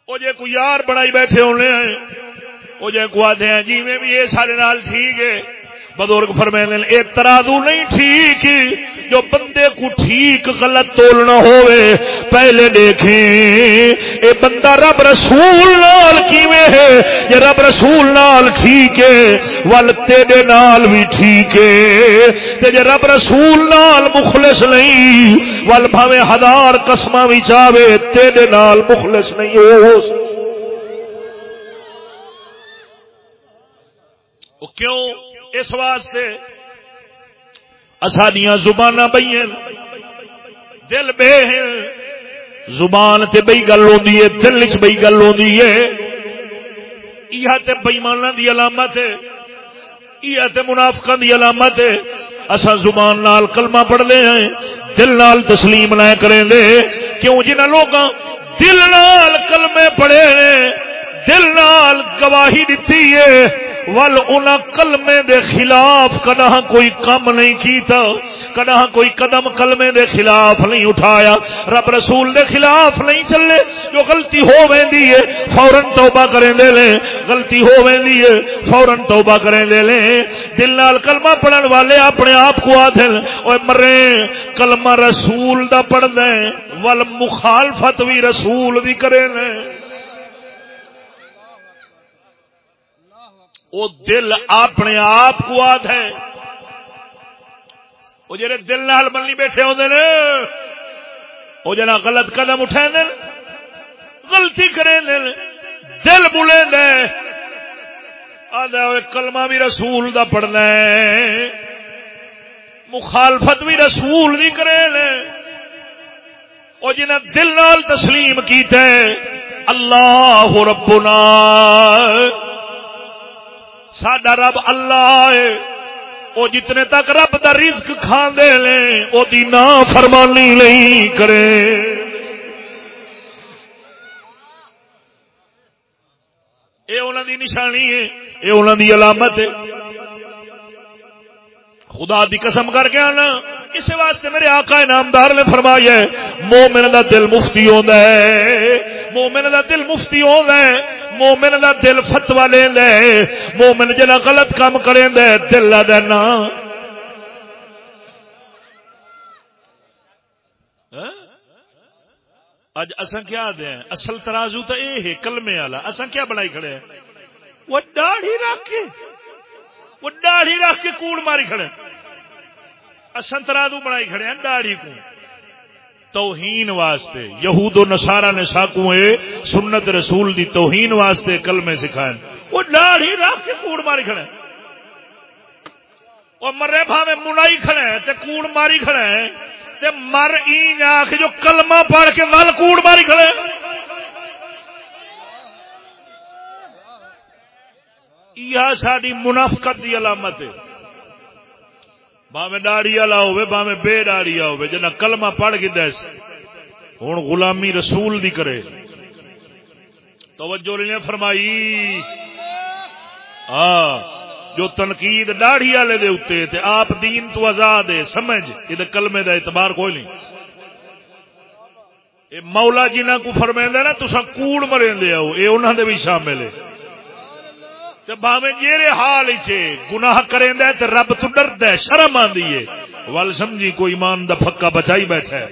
A: وہ جے کو یار بنائی بیٹھے ہونے ہیں وہ جے کو آدھے ہیں جی میں بھی یہ سارے نال ٹھیک ہے۔ بزرگ فرمائے اے ترادو نہیں ٹھیک، جو بندے کو ٹھیک غلط تولنا ہوئے پہلے دیکھیں، اے بندہ رب رسول نال کیویں ہے؟ یہ رب رسول نال ٹھیک ہے، ول تیرے نال بھی ٹھیک ہے۔ تے جے رب رسول نال مخلص نہیں، ول بھاویں ہزار قسماں وچ آوے، تیرے نال مخلص نہیں ہو۔ کیوں؟ اس واسطے اسادیاں زبان بئی دل بے ہیں۔ زبان تے بئی گل ہوندی ہے، دل چ بئی گل ہوندی ہے۔ یہ تے بےمانہ دی علامت ہے۔ یہ تے منافقاں دی علامت ہے۔ اسا زبان نال کلمہ پڑھ لے ہیں۔ دل نال تسلیم نہ کریں دے۔ کیوں جنہ لوگاں دل نال کلمے پڑھے نے دل نال گواہی دتی ہے۔ ول ان کلمے دے خلاف کدا کوئی کم نہیں کیتا کدا کوئی قدم کلمے دے خلاف نہیں اٹھایا۔ رب رسول دے خلاف نہیں چلے، جو غلطی ہو ویندی ہے فورن توبہ کریں دے لیں۔ غلطی ہو ویندی ہے فورن توبہ کریں دے لیں۔ دل نال کلمہ پڑھن والے اپنے آپ کو آدھن اوے مرے، کلمہ رسول دا پڑھ دیں ول مخالفت بھی رسول بھی کریں وہ دل اپنے آپ کو آد ہے۔ وہ جڑے دل نال بنی بیٹھے ہوتے نے، وہ جنا غلط قدم اٹھائے دن غلطی کریں دن دل بلے دے آدھا کلمہ بھی رسول دا پڑھنا ہے، مخالفت بھی رسول دی کرے وہ جنہ دل نال تسلیم کیتے اللہ ربنا۔ سڈا رب اللہ ہے۔ وہ جتنے تک رب دا رزق کھاندے لیں وہ نا فرمانی نہیں کرے۔ یہ انہوں دی نشانی ہے یہ انہوں دی علامت ہے۔ خدا دی قسم کر کے آنا۔ اس واسطے میرے آقا نامدار نے فرمایا ہے، مومن دا دل مفتی ہوندا ہے۔ مومن دا دل مفتی ہوندا ہے۔ مومن دا دل فتوا لیندا ہے۔ مومن جڑا غلط کام کریندا ہے، دل دا نا۔ ہاں؟ اج اساں کیا دیں اصل ترازو تو اے ہے، کلمے والا۔ اساں کیا بنائی کھڑے ہیں؟ وہ داڑھی رکھ کے، وہ داڑھی رکھ کے کوڑ ماری کھڑے ہیں۔ اساں ترازو بنائی کھڑے ہیں، داڑھی کو توہین واسطے۔ یہود و نصارا نے ساکو اے سنت رسول دی توہین واسطے کلمے سکھائے۔ وہ داڑھی رکھ کے کوڑ ماری کھڑے ہیں۔ وہ مرے بھاوے منائی کھڑے ہیں تے کوڑ ماری کھڑے ہیں۔ تے مر این آخ جو کلمہ پڑھ کے ول کوڑ ماری کھڑے یہ ساری منافقت دی علامت ہے۔ باوے داڑی والا ہوے باوے بے داڑی ہوے جنا کلمہ پڑھ کے دس ہوں غلامی رسول دی کرے۔ توجہ نے فرمائی۔ ہاں جو تنقید داڑھی والے دے اتنے تے آپ دین تو آزاد ہے، سمجھ، یہ کلمے دا اعتبار کوئی نہیں۔ اے مولا جنہ کو فرمائندا نا تسا کوڑ مرندے آؤ اے انہاں دے بھی شامل ہے۔ تے باویں جیرے حال وچ گناہ کریندا ہے تے رب تو ڈردا ہے، شرم آندی ہے۔ ول سمجھی کوئی ایمان دا پھکا بچائی بیٹھا ہے۔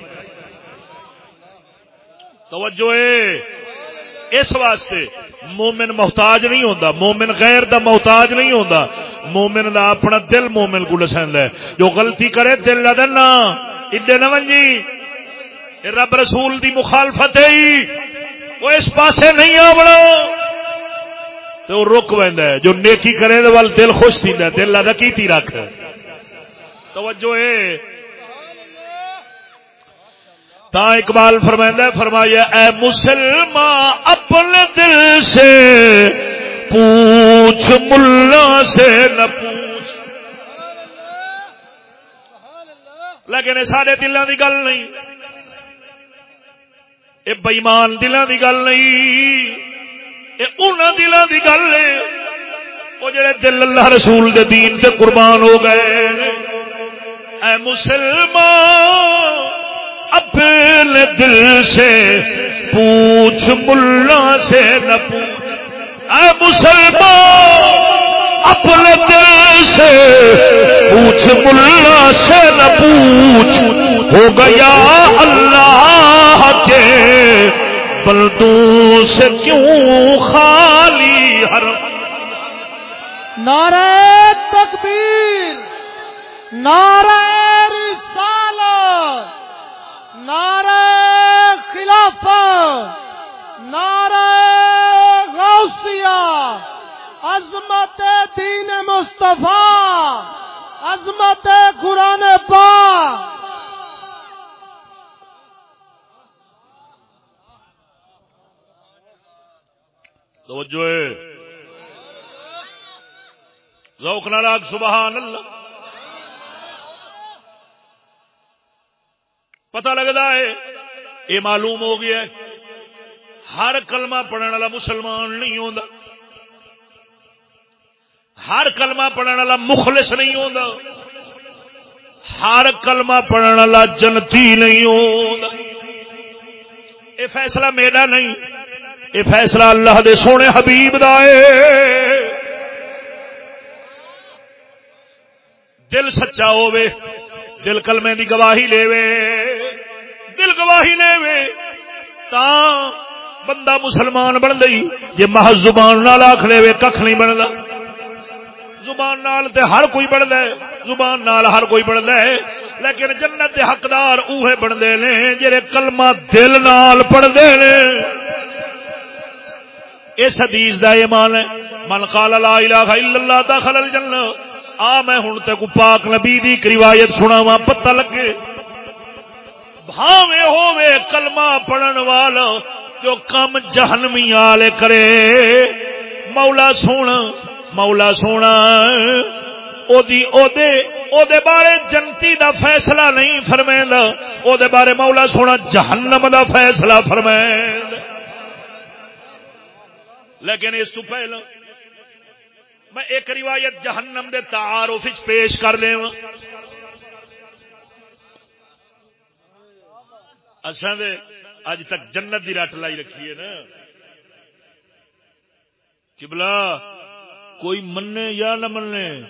A: توجہ اے۔ اس واسطے مومن محتاج نہیں ہوتا مومن غیر دا محتاج نہیں ہوتا مومن دا اپنا دل مومن کو لسند ہے۔ جو غلطی کرے، دل لدن دینا اڈے نہ جی رب رسول دی مخالفت ہے۔ وہ اس پاسے نہیں آنا تو وہ رک ہے۔ جو نیکی کرے دے وال دل خوش تھی دل لدا کی رکھ؟ توجہ ہے تا اقبال فرمائندہ فرمایا، اے مسلمان اپنے دل سے پوچھ، ملا سے نہ پوچھ۔ لیکن سارے دلوں کی گل نہیں۔ یہ بئیمان دلوں کی گل نہیں۔ یہ ان دلوں کی گل ہے۔ وہ جڑے دل اللہ رسول دے دین سے قربان ہو گئے۔ اے مسلمان، اپنے دل سے پوچھ، ملا سے نہ پوچھ۔ اے مسلمان، اپنے دل سے پوچھ، ملا سے نہ پوچھ۔ ہو گیا اللہ کے بلدوں سے کیوں خالی ہر
B: نعرہ تکبیر، نعرہ رسالت، نعرہ خلافت، نعرہ غوثیہ، عظمت دین مصطفیٰ، عظمت قرآن پاک
A: توجہ ہے۔ ذوق ناراگ سبحان اللہ۔ پتہ لگتا ہے، یہ معلوم ہو گیا ہے، ہر کلمہ پڑھنے والا مسلمان نہیں ہوتا ہر کلمہ پڑھنے والا مخلص نہیں ہوتا ہر کلمہ پڑھنے والا جنتی نہیں ہوتا یہ فیصلہ میرا نہیں یہ فیصلہ اللہ دے سونے حبیب دا ہے۔ دل سچا ہوے دل کلمے دی گواہی لے دل گواہی لے تا بندہ مسلمان بن گئی جی محض زبان نال آخ لے کھ نہیں بنتا زبان نال تے ہر کوئی بڑھتا ہے، زبان نال ہر کوئی بڑھتا ہے، لیکن جنت دے حقدار اوہے بنتے نے، جڑے کلمہ دل نال پڑھتے ہیں اس حدیث دا ایمان ہے۔ من قال لا الہ الا اللہ دخل الجنہ۔ آ، میں ہن تے کو پاک نبی دی روایت سناواں، پتہ لگے۔ بھاوے ہووے کلمہ پڑھن والا جو کم جہنمی آلے کرے۔ مولا سونا مولا سونا، او دی، او دے او دے بارے جنتی دا فیصلہ نہیں فرمائندا او دے بارے مولا سونا جہنم دا فیصلہ فرمائندا لیکن اس تو پہلے میں ایک روایت جہنم دے تعارف پیش کر لیواں اساں دے اج تک جنت دی رٹ لائی رکھی ہے نا۔ قبلہ کوئی مننے یا نہ مننے؟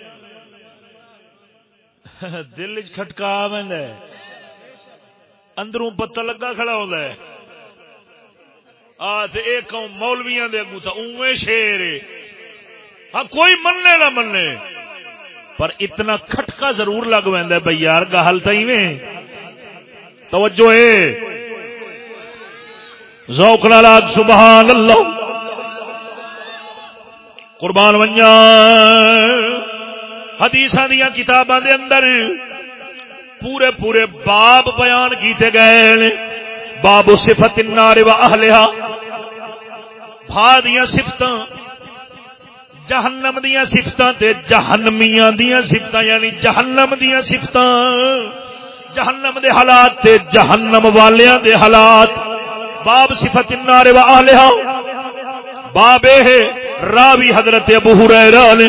A: دل کھٹکا ہے۔ اندروں پتہ لگا کھڑا ہوتا ہے۔ آ مولویا دے اگو تھا اوے شیر ہاں کوئی مننے نہ مننے۔ پر اتنا کھٹکا ضرور لگ پہ بھائی یار گہل تو توجہ ہے ذوق لاگ سبحان اللہ قربان ونجا حدیث دیا کتاباں دے اندر پورے پورے باب بیان کیتے گئے باب صفت النار و اہلہا۔ بھا دیا صفت جہنم دیا صفت تے جہنمیاں دیا صفت یعنی جہنم دیا صفت جہنم دے حالات تے جہنم والیاں دے حالات۔ باب صفت النار و اہلہا۔ باب ہے، راوی حضرت ابو ہریرہ نے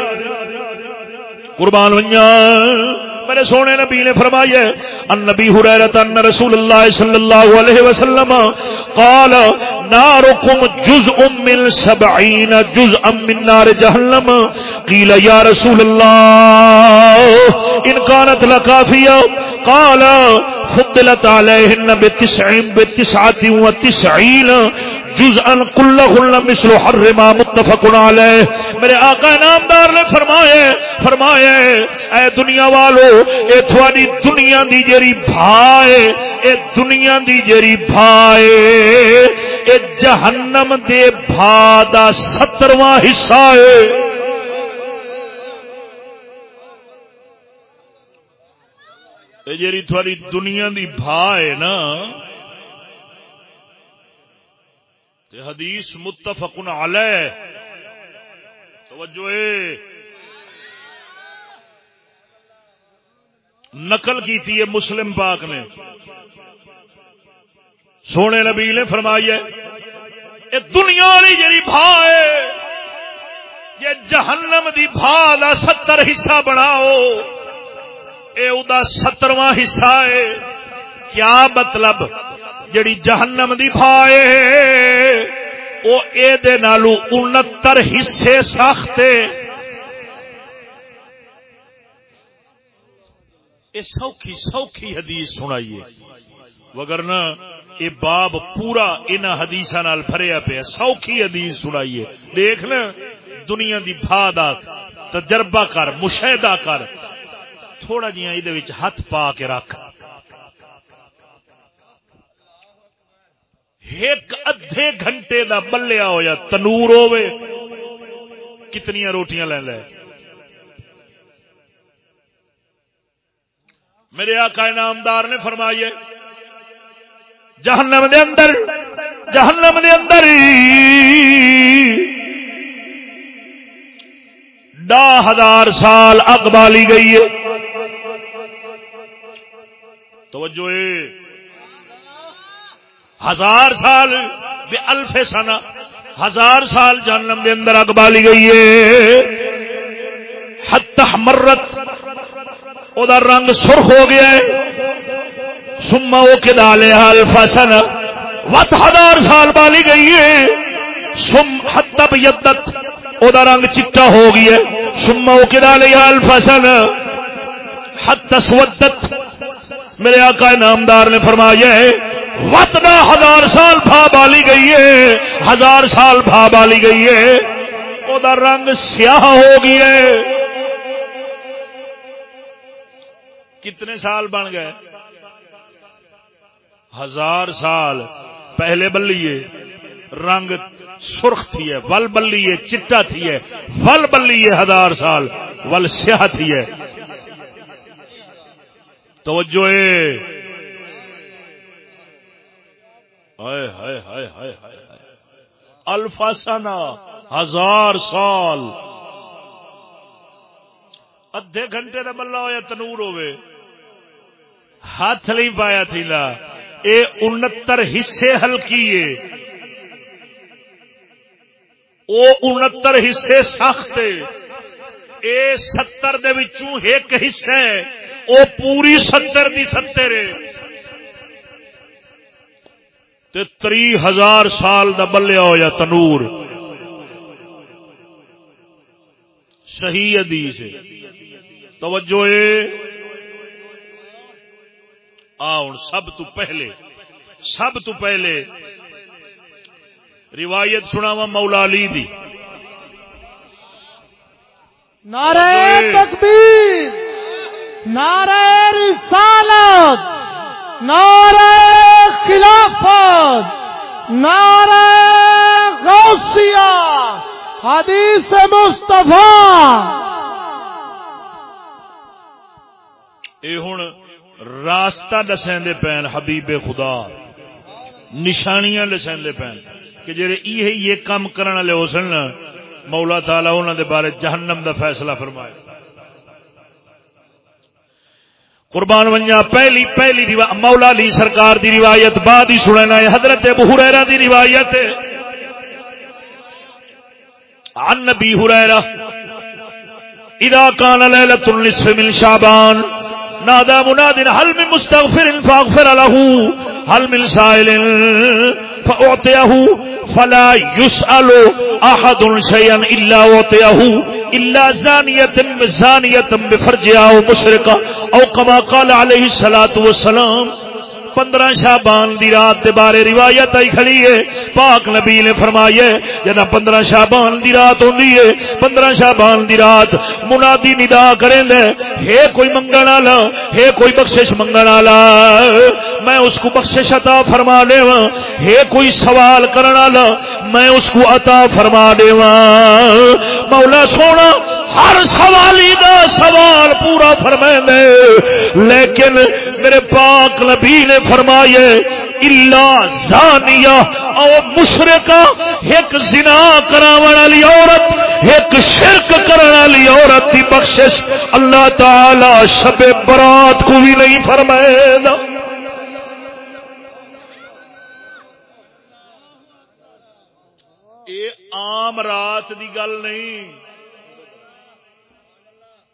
A: قربان ونیا میرے سونے نبی نے فرمایا، ان نبی حریرت ان رسول اللہ صلی اللہ علیہ وسلم قال ناركم جزء من سبعين جزءا من نار جهنم قيل يا رسول الله ان كانت لكافيه قال، فضلت عليهن بتسعين بتسعة وتسعين جزءن کل کل مثل حرما متفق علیہ میرے آقا نامدار نے فرمائے فرمائے اے دنیا والو، اے تھوڑی دنیا دی جری بھائے، اے دنیا دی جری بھائے، اے جہنم دے بھا دا سترواں حصہ ہے۔ جیری تھوڑی دنیا دی بھا ہے نا تے حدیث متفق علیہ۔ توجہ نقل کی ہے مسلم پاک نے۔ سونے نبی نے فرمائی ہے، یہ دنیا والی جی بھا ہے، یہ جہنم دی بھا دا ستر حصہ بناؤ۔ یہ سترواں حصہ ہے۔ کیا مطلب؟ جڑی جہنم دی بھائے وہ اے نالو انتر حصے سخت سوکھی سوکھی حدیث سنائیے۔ وگرنا یہ باب پورا ان حدیث بھریا پیا، سوکھی حدیث سنائیے۔ دیکھ نا، دنیا دی بھا دا تجربہ کر، مشاہدہ کر۔ تھوڑا جہاں یہ ہاتھ پا کے رکھ۔ ایک ادھے گھنٹے دا بلیا ہوا تنور ہوے کتنی روٹیاں لے لے۔ میرے آقا انعامدار نے فرمائیے جہنم دے اندر، جہنم دے اندر۔ ڈا ہزار سال اگ بالی گئی ہے۔ توجہ ہزار سال بے الف سنا ہزار سال جہنم دے اندر اگ بالی گئی ہے۔ حت مرت، او دا رنگ سرخ ہو گیا ہے۔ سما او کے دالے الف سن وت ہزار سال بالی گئی ہے۔ سم حت بیدت، او دا رنگ چٹا ہو گیا ہے۔ سما او کے دالے الف سن حت سودت۔ میرے آقا نامدار نے فرمایا ہے وتنا ہزار سال بھا بالی گئی ہے، ہزار سال بھا بالی گئی ہے۔ وہ رنگ سیاہ ہو گیا ہے۔ کتنے سال بن گئے؟ ہزار سال۔ پہلے بلیے رنگ سرخ تھی ہے، ول بلیے چٹا تھی ہے۔ ول بلیے ہزار سال، ول سیاہ تھی ہے۔ توجہ الفاسانہ، ہزار سال۔ ادھے گھنٹے کا بلا ہوا تنور ہوئے ہاتھ نہیں پایا تھی لا اے انتر حصے ہلکی او انتر حصے سخت اے۔ ستر دے وچوں ایک حصہ ہے او پوری ستر دی ستر تے تری ہزار سال دا بلیا ہو یا تنور۔ صحیح حدیث ہے۔ توجہ آن سب تو پہلے سب تو پہلے روایت سناوا مولا علی دی۔
B: نعرہ تکبیر نعرہ رسالت۔ نعرہ خلافت، نعرہ غوثیہ، حدیث مصطفیٰ۔
A: اے ہوں راستہ دسیں پین حبیب خدا، نشانیاں دسیں پین کہ جڑے یہ یہ کام کرنے والے ہو سن مولا تعالی انہوں دے بارے جہنم دا فیصلہ فرمائے۔ قربان ونجا، پہلی پہلی مولا علی سرکار دی روایت، بعد ہی سننا ہے، حضرت ابو ہریرہ دی روایت عن نبی ہریرہ، اذا كان ليله النصف من شعبان نادا مناد هل من مستغفر فاغفر له. هل من سائل فاعطيه فلا يسأل احد شيئا الا اعطيه الا زانية زانية بفرجها او مشرقة او كما قال عليه الصلاة والسلام. پندرہ شابان دی رات دے بارے روایت آئی کھڑی ہے۔ پاک نبی نے فرمایا جنا پندرہ شابان دی رات ہوندی ہے۔ پندرہ شابان دی رات منادی ندا کریں دے ہے کوئی منگن والا؟ ہے کوئی بخشش منگن والا؟ میں اس کو بخشش عطا فرما دے ہے کوئی سوال کرن والا؟ میں اس کو عطا فرما دے مولا سونا ہر سوالی دا سوال پورا فرمائے دے لیکن میرے پاک نبی نے فرمائے اللہ زانیہ او مشرقہ ایک زنا کراون والی عورت، ایک شرک کرن والی عورت دی بخشش۔ اللہ تعالی شب برات کو بھی نہیں فرمائے۔ گا اے عام رات دی گل نہیں۔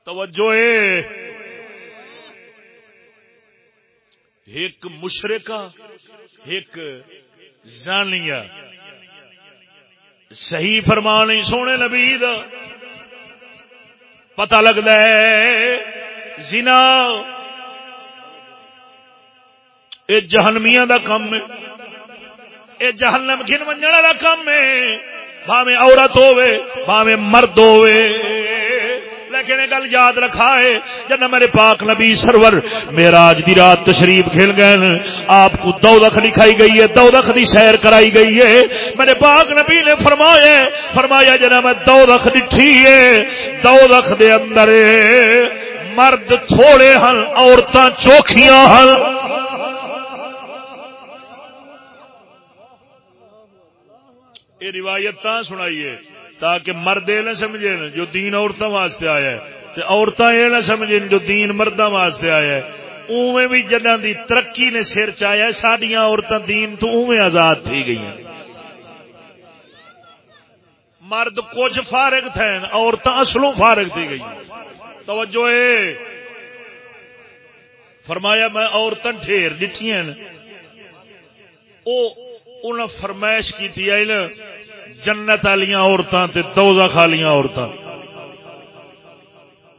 A: توجہ ایک مشرقہ، ایک زانیہ۔ صحیح فرمان نہیں سونے نبی دا۔ پتہ لگتا ہے، زنا۔ یہ جہنمیاں دا کام ہے۔ یہ جہنم گن منجن والا کام ہے۔ بھاوے عورت ہوے بھاوے مرد ہوے لیکن یہ گل یاد رکھا ہے جب میرے پاک نبی سرور میرا آج دی رات تشریف کھیل گئے آپ کو دو دخ دکھائی گئی ہے دو دی سیر کرائی گئی ہے۔ میرے پاک نبی نے فرمایا فرمایا جنا میں دو دخ دکھی ہے۔ دو دے اندر مرد تھوڑے ہن، عورتاں چوکھیاں ہن۔ یہ روایت سنائیے۔ تاکہ مرد یہ نہ سمجھے جو دین عورتوں واسطے آیا ہے، تے عورتیں یہ نہ سمجھیں جو دین مردوں واسطے آیا ہے۔ اوے بھی جنہ دی ترقی نے سر چایا سڈیا عورتیں دین تو اوے آزاد تھی گئی مرد کچھ فارغ تھے عورتیں اصلوں فارغ تھی گئی توجہ اے۔ فرمایا میں عورتیں ڈھیر دٹھی او، انہاں فرمائش کی تھی جنت والی عورتوں تے دوزہ خالیاں عورتیں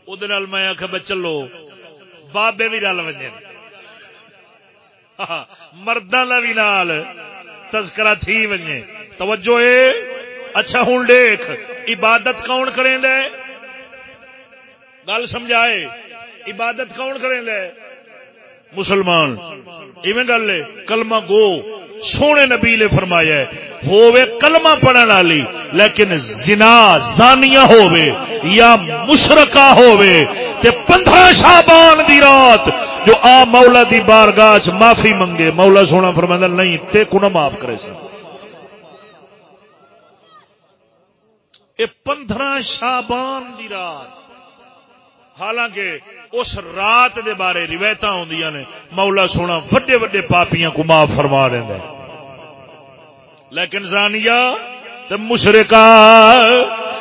A: وہ میں آخ چلو، بابے بھی رل وجے مردوں کا بھی نال تذکرہ تھی وجے توجہ اے۔ اچھا ہوں دیکھ، عبادت کون کریں دے گل سمجھائے عبادت کون کریں لے مسلمان۔ ایویں گل ہے، کلمہ گو سونے نبی نے فرمایا ہے، ہووے کلمہ پڑھن والی، لیکن زنا زانیہ ہووے یا مشرکہ ہووے، تے پندرہ شابان دی رات جو آ مولا دی بارگاہ چ معافی منگے، مولا سونا فرماندا نہیں، تے کو نہ معاف کرے سی اے پندرہ شابان دی رات۔ حالانکہ اس رات دے بارے روایت آدی نے، مولا سونا وڈے وڈے پاپیاں کو معاف فرما دینا لیکن زانیہ تے مشرکا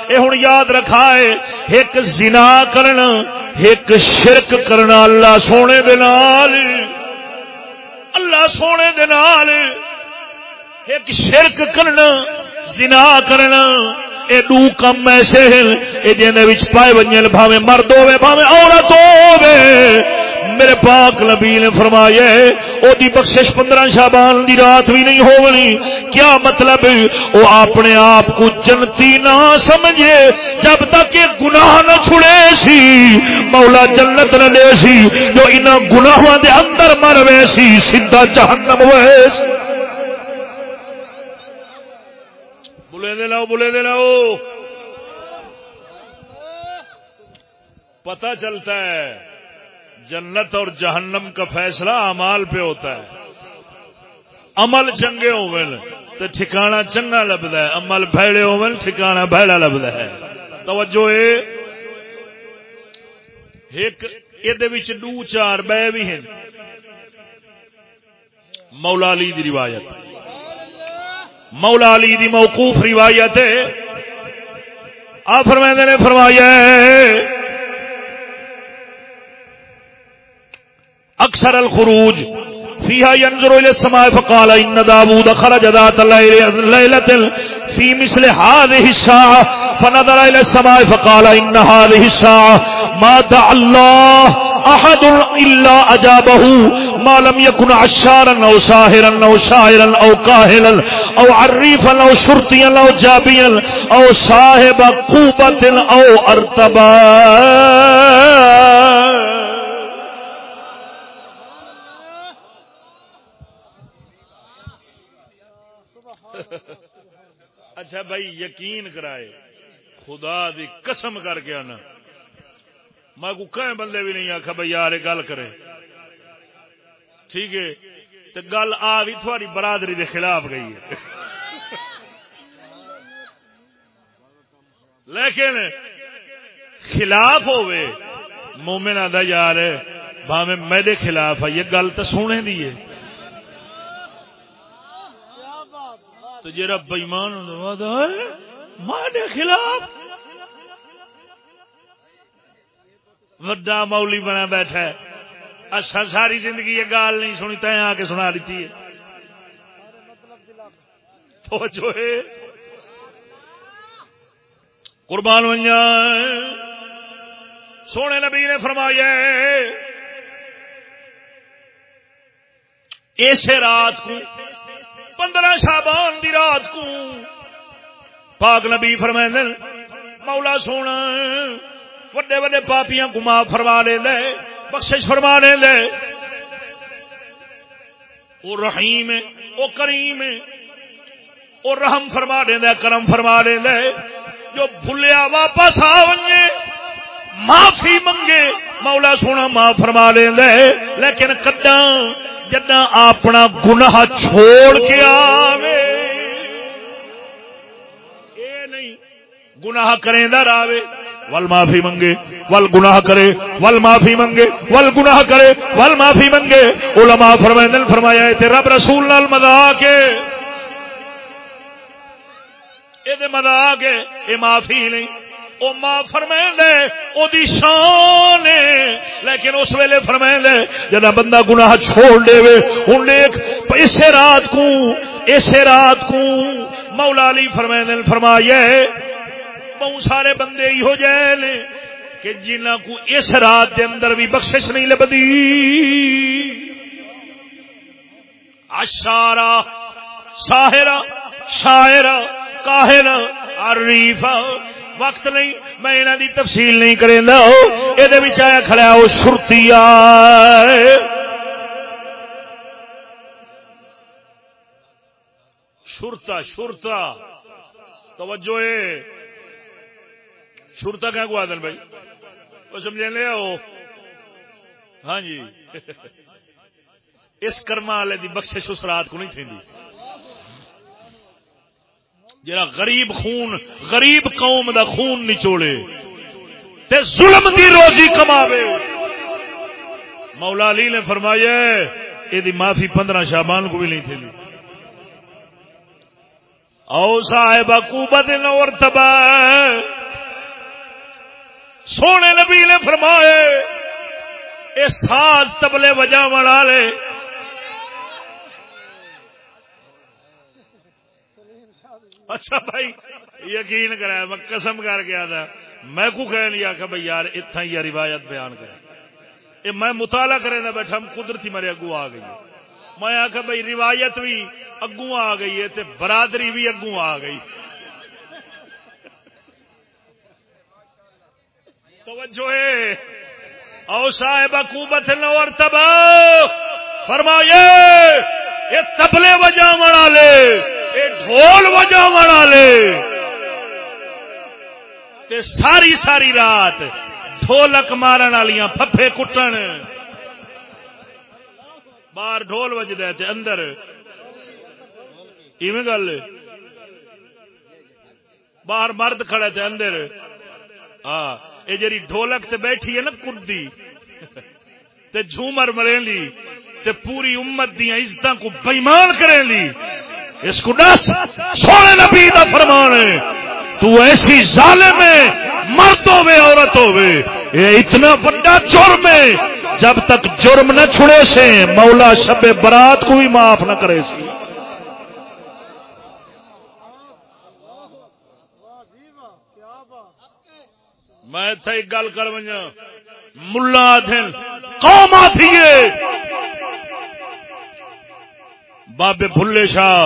A: اے ہن یاد رکھا ہے ایک زنا کرنا، ایک شرک کرنا اللہ سونے دے نال۔ اللہ سونے دے نال ایک شرک کرنا، زنا کرنا۔ اے دو کم ایسے ہیں، اے جنے وچ پائے ونجن بھاویں مرد ہوے بھاویں عورت ہوے میرے پاک نبی نے فرمایا او دی بخشش 15 شعبان دی رات بھی نہیں ہونی کیا مطلب؟ او اپنے آپ کو جنتی نہ سمجھے، جب تک کہ گناہ نہ چھڑے سی۔ مولا جنت نہ دے سی، جو انہاں گناہاں دے اندر مر وے سی، سیدھا جہنم وے سی۔ بلے دے لاؤ، بلے دے لاؤ۔ پتہ چلتا ہے، جنت اور جہنم کا فیصلہ امال پہ ہوتا ہے۔ عمل چنگے ہوئن تو ٹھکانا چنگا لبدا ہے۔ عمل بھڑے ہوئن ٹھکانا بھڑا لبدا ہے۔ توجہ اے۔ ایک یہ دو چار بے بھی ہیں۔ مولا علی دی روایت۔ مولا علی دی موقوف روایت ہے۔ آ فرمائندے نے فرمایا اکثر الخروج فيها ينظر الى السماء فقال ان داوود خرج ذات ليله في مثل هذه الساعه فنظر الى السماء فقال ان هذه الساعه ما دعا الله احد الا اجابه ما لم يكن عشارا او ساهرا او شاعرا او كاهلا او عريفا او شرطيا او جابيا او صاحب قوبه او ارتبا اچھا بھائی، یقین کرائے۔ خدا دی قسم کر کے آنا۔ میں کو کہیں بندے بھی نہیں آخا بھائی، یار گل کرے۔ ٹھیک ہے؟ تو گل آ بھی تھوڑی برادری دے خلاف گئی ہے۔ لیکن خلاف ہوئے مومن آدھا یار بھاوے میرے خلاف ہے یہ گل تو سونے دی ہے۔ تو جا بئیمان ماں خلاف۔ وڈا مولی بنا بیٹھا ہے۔ اچھا ساری زندگی یہ گال نہیں سنی تے آ کے سنا دیتی ہے۔ تو جو ہے۔ قربان ونجا سونے نبی نے فرمایا اسے رات کو پندرہ شابان دی رات کو۔ پاک نبی فرمائیں مولا سونا، وڈے وڈے پاپیاں گما فرما لے لے، بخشش فرما لے لے۔ وہ رحیم ہے وہ کریم ہے۔ وہ رحم فرما دے دے کرم فرما دے دے جو بھولیا واپس آئے معافی منگے۔ مولا سونا معاف فرما لے دے لیکن کدا جدا اپنا گناہ چھوڑ کے آوے، اے نہیں، گناہ کریں در آوے ول معافی منگے، ول گناہ کرے، ول معافی منگے، ول گناہ کرے، ول معافی منگے۔ علماء فرمائے فرمایا ہے تے رب رسول نال مذاق ہے۔ یہ مذاق ہے یہ معافی نہیں۔ او ماں فرمائیں دے او دی شان ہے۔ لیکن اس ویلے فرمائیں دے جدا بندہ گناہ چھوڑ دے وے ہن دیکھ اسے رات کو، اسے رات کو مولا علی فرمائیں دے فرمایا بہت سارے بندے ہی ہو جائے لے کہ جنہ کو اس رات دے اندر بھی بخشش نہیں لبدی اشارا ساہرا شاعر کاہر عریفا وقت نہیں، میں انہوں دی تفصیل نہیں کریں یہ آیا کھڑا وہ سرتی شرتا شرتا توجہ شرتا کیا کو آدن بھائی؟ وہ سمجھے لے آؤ۔ ہاں جی۔ اس کرما والے دی بخشش اس رات کو نہیں تھی جرا غریب خون، غریب قوم دا خون نچوڑے تے ظلم دی روزی کماوے۔ مولا علی نے فرمایا یہ معافی پندرہ شابان کو بھی نہیں تھی او صاحب قوبت نور تبا سونے نبی نے فرمائے اے ساز تبلے وجہ بنا لے اچھا بھائی، یقین کرا میں قسم کر گیا تھا میں کو کہہ نہیں آخا بھائی، یار اتنا ہی روایت بیان کرے یہ میں مطالعہ کرے نہ بیٹھا قدرتی میرے اگو آ گئی میں آخا بھائی، روایت بھی اگو آ گئی ہے برادری بھی اگو آ گئی۔ توجہ او صاحب حکومت نور تبا فرمائیے، یہ تبلے وجہ منا لے ڈھول وجہ منا لے۔ تے ساری ساری رات ڈھولک مارن والیاں پھپے کٹن۔ باہر ڈھول وجد تے اندر۔ ایویں گل۔ باہر مرد کھڑے تے اندر۔ ہاں یہ جی ڈھولک تے بیٹھی ہے نا کردی تے جھومر مرے لی تے پوری امت دیا عزت کو بےمان کرے لی اس کو دس سونے نبی دا فرمان ہے۔ تو ایسی ظالم ہے، مرد ہوے عورت ہوے یہ اتنا بڑا جرم ہے۔ جب تک جرم نہ چھڑے سے، مولا شب برات کو بھی معاف نہ کرے سی میں ایک گل کر ملا دن قوم آتی بابے بھلے شاہ،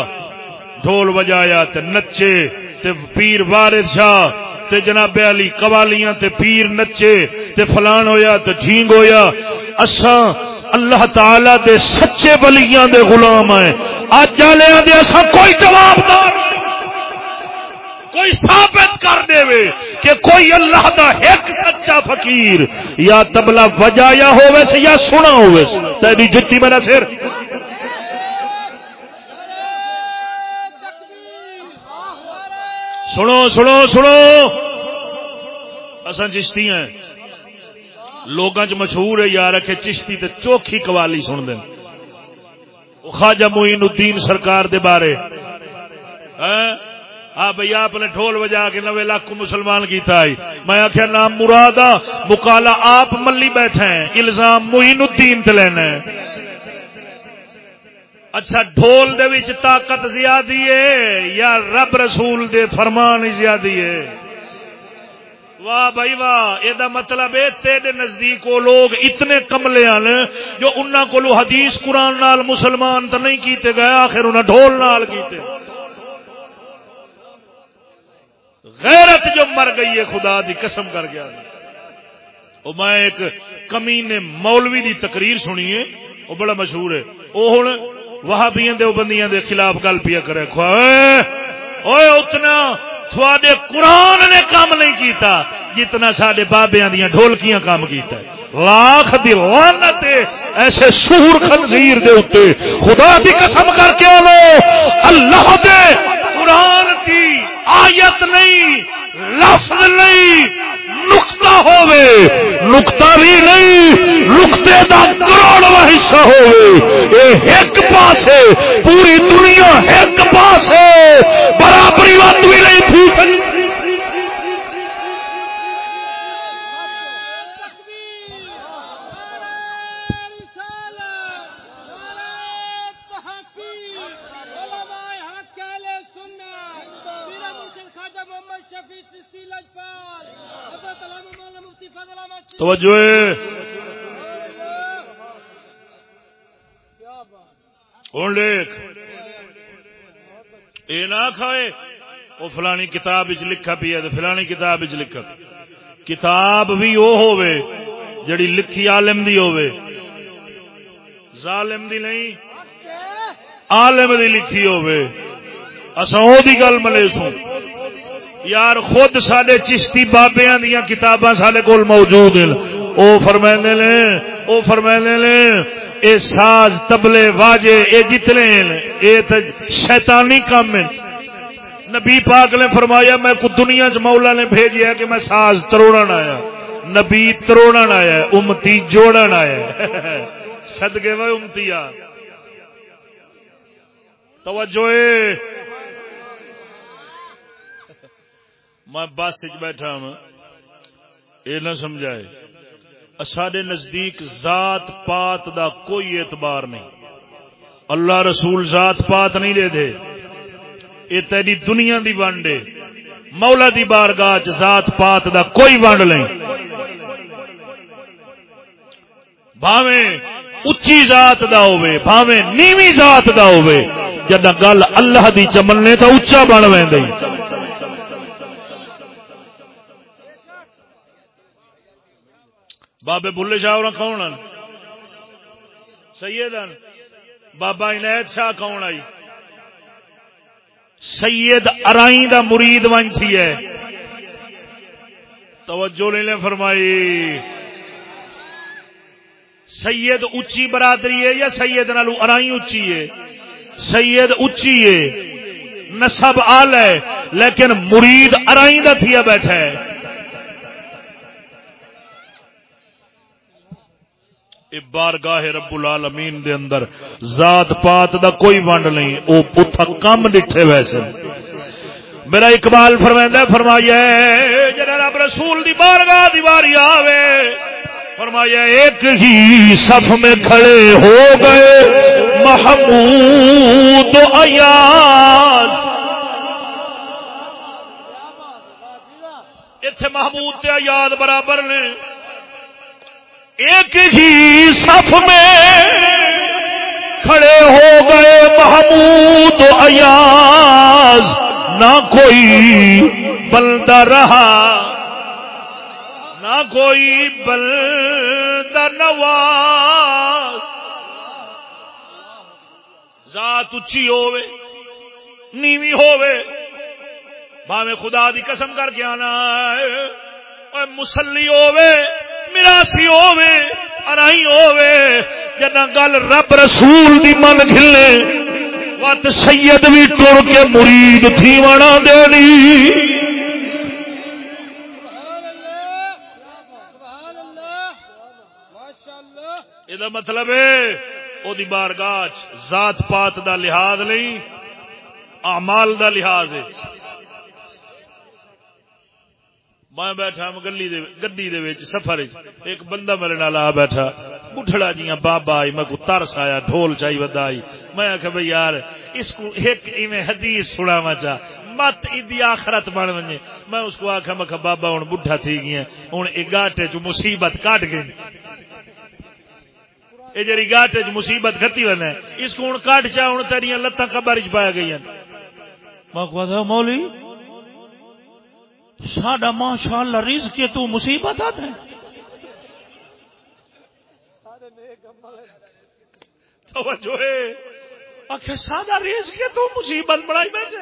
A: ڈھول بجایا تے نچے تے پیر وارد شاہ، تے جناب علی قوالیاں تے پیر نچے تے فلان ہویا تے ڈھینگ ہویا۔ اساں اللہ تعالی دے سچے ولیاں دے غلام ہیں۔ اج والے دے اساں کوئی جواب دار کوئی ثابت کر دے وے کہ کوئی اللہ دا ایک سچا فقیر یا تبلا وجایا ہوے سے یا سنا ہوے تیری جتی میرا سر۔ سنو سنو سنو۔ اصل چشتی ہیں۔ لوگوں چ مشہور ہے یار رکھے چشتی تے چوکھی قوالی سن دیں خواجہ معین الدین سرکار دے بارے۔ ہاں؟ بھائی، آپ نے ڈھول بجا کے نوے لاکھ کو مسلمان کیتا ہے۔ میں آخیا نام مرادا مکالا آپ ملی بیٹھے ہیں، الزام معین الدین تے لینا ہے۔ اچھا ڈھول دے وچ طاقت زیادی ہے یا رب رسول دے فرمان زیادی ہے؟ واہ بھائی واہ یہ مطلب ہے تیرے نزدیک وہ لوگ اتنے کملے ہیں جو انہوں کو حدیث قرآن نال مسلمان تو نہیں کیتے گئے، آخر انہیں ڈھول نال کیتے۔ غیرت جو مر گئی ہے، خدا دی قسم کر گیا۔ وہ میں ایک کمی نے مولوی دی تقریر سنی ہے وہ بڑا مشہور ہے۔ وہ ہوں وہابیاں دے بندیاں دے خلاف گل پیا کرے۔ اوے اتنا تھوڑے قرآن نے کام نہیں کیتا جتنا سڈے بابیاں دیاں ڈھولکیاں کام کیتا ہے۔ لاکھ دی لعنت ایسے سور خنزیر دے اتے خدا دی قسم کر کے لو اللہ دے قرآن کی آیت نہیں، لفظ نہیں نقطہ ہوے نقطہ بھی نہیں نقطے دا کروڑواں حصہ ہوے اے ایک پاسے پوری دنیا ایک پاسے برابری وقت بھی نہیں تھی سکتی توجہ ہوں دیکھ۔ یہ نہ کھائے۔ وہ فلانی کتاب لکھا پی ہے، فلانی کتاب لکھا۔ کتاب بھی وہ ہوے جڑی لکھی عالم دی ہوے ظالم دی نہیں، عالم دی لکھی ہوے اساں او دی گل ملے سوں۔ یار خود سڈے چشتی بابیا دیا کتاباں سڈے کول موجود ہیں۔ او فرمائنے نے، او فرمائنے نے، اے ساز تبلے واجے، اے جتنے اے تے شیطانی کام ہیں۔ نبی پاک نے فرمایا، میں کو دنیا چ مولا نے بھیجیا کہ میں ساز تروڑن آیا۔ نبی تروڑن آیا امتی جوڑن آیا صدقے وہ امتی توجہ میں بس بیٹھا ہوں یہ نہ سمجھائے۔ سڈے نزدیک ذات پات دا کوئی اعتبار نہیں۔ اللہ رسول ذات پات نہیں دے دے۔ یہ تیری دنیا دی ونڈ ہے۔ مولا دی بارگاہ ذات پات دا کوئی ونڈ نہیں۔ بھاویں اچھی ذات دا ہوے بھاویں نیوی ذات دا ہوے جد گل اللہ دی چملنے تو اچا بن وے بابے بلے شاہ کون سید بابا عنایت شاہ کون آئی؟ سید ارائی دا مرید ون تھی ہے۔ توجہ نے فرمائی۔ سید اچھی برادری ہے یا سید نالو ارائی اچھی ہے؟ سید اچھی ہے۔ نسب آل ہے، لیکن مرید ارائی دا تھیا بیٹھا ہے۔ بارگاہ رب العالمین دے اندر، ذات پات دا کوئی ونڈ نہیں، او پتھا کم ڈٹھے ویسے۔ میرا اقبال فرمائندہ فرمایا جنہ رب رسول دی بارگاہ دیواری آوے، فرمایا ایک ہی صف میں کھڑے ہو گئے، محمود و ایاز۔ اتنے محمود تے یاد برابر نے۔ ایک ہی صف میں کھڑے ہو گئے محمود ایاز۔ نہ کوئی بلدہ رہا، نہ کوئی بلدہ نواز۔ ذات اچھی ہوے نیوی ہوے باویں خدا دی قسم کر کے آنا مسلی ہوے مراسی ہوے ارائی ہوے جنا گل رب رسول دی من کھلے وت سید بھی ٹر کے مرید تھی، ونا دینی یہ مطلب ہے وہ بارگاہ ذات پات دا لحاظ نہیں، اعمال دا لحاظ ہے۔ میں بیٹھا گلی گی سفر ایک بندہ میرے نال آ بیٹھا بٹھڑا جی بابا آئی میں کو ترس آیا ڈھول چائی ودا آئی میں آخیا بھائی یار اس کو ایک ایویں حدیث سنا وا چا مت ادی آخرت بن ونجے میں اس کو آخیا میں بابا ہوں بڈھا تھی گیا ہوں یہ گاٹے چ مصیبت کٹ گئی یہ جی گاٹے چ مصیبت کھتی ونے اس کو ہوں کٹ چا ہوں تیریا لتاں قبر چ پایا گئی میں مولی ساڈا ماشاء اللہ ریز کے تو مصیبت آتا ہے۔ توجہ آخر سادہ ریز کے تو مصیبت بڑائی بیٹھے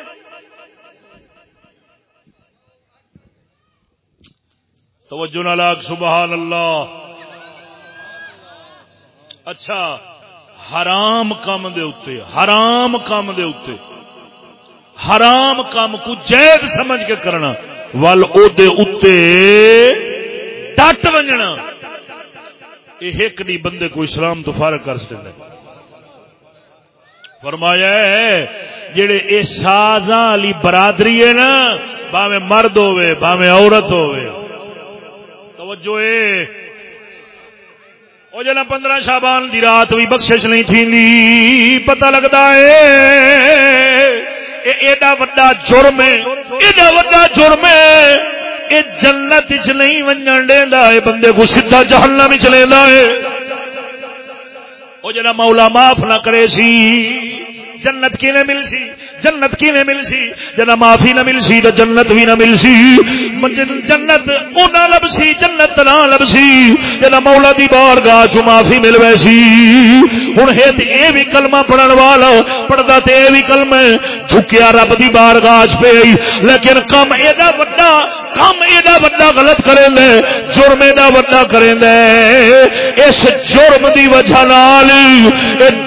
A: توجہ نہ لاگ، سبحان اللہ۔ اچھا حرام کام دے اتے حرام کام دے اتے حرام کام کو جید سمجھ کے کرنا۔ ول اتے ڈٹ ونجنا یہ ایک نہیں بندے کو اسلام تو فارغ کر سکتے فرمایا جڑے یہ سازاں والی برادری ہے نا باویں مرد ہوے باویں عورت ہوے توجہ اے او جنا پندرہ شابان دی رات بھی بخشش نہیں تھی پتہ لگتا ہے ایڈا وڈا جرم ہے ایڈا وڈا جرم ہے۔ یہ جنت چ نہیں ونجن دینا ہے بندے کو سیدھا جہنم چ لینا ہے وہ جا مولا معاف نہ کرے سی، جنت کی مل سی؟ جنت کی نے مل سی جنا معافی نہ مل سی تو جنت بھی نہ مل سی جنت اونا لب سی جنت نہ لب سی جنا مولا دی بار گاہ چ معافی مل ویسی ہوں یہ بھی کلمہ پڑھن والا پڑھتا تو یہ بھی کلم جھکیا رب دی بار گاہ پہ لیکن کم ایڈا وڈا، کم ایڈا وڈا غلط کریں دے جرم ایڈا وڈا کریں دے اس جرم دی وجہ نال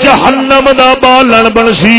A: جہنم دا بالن بن سی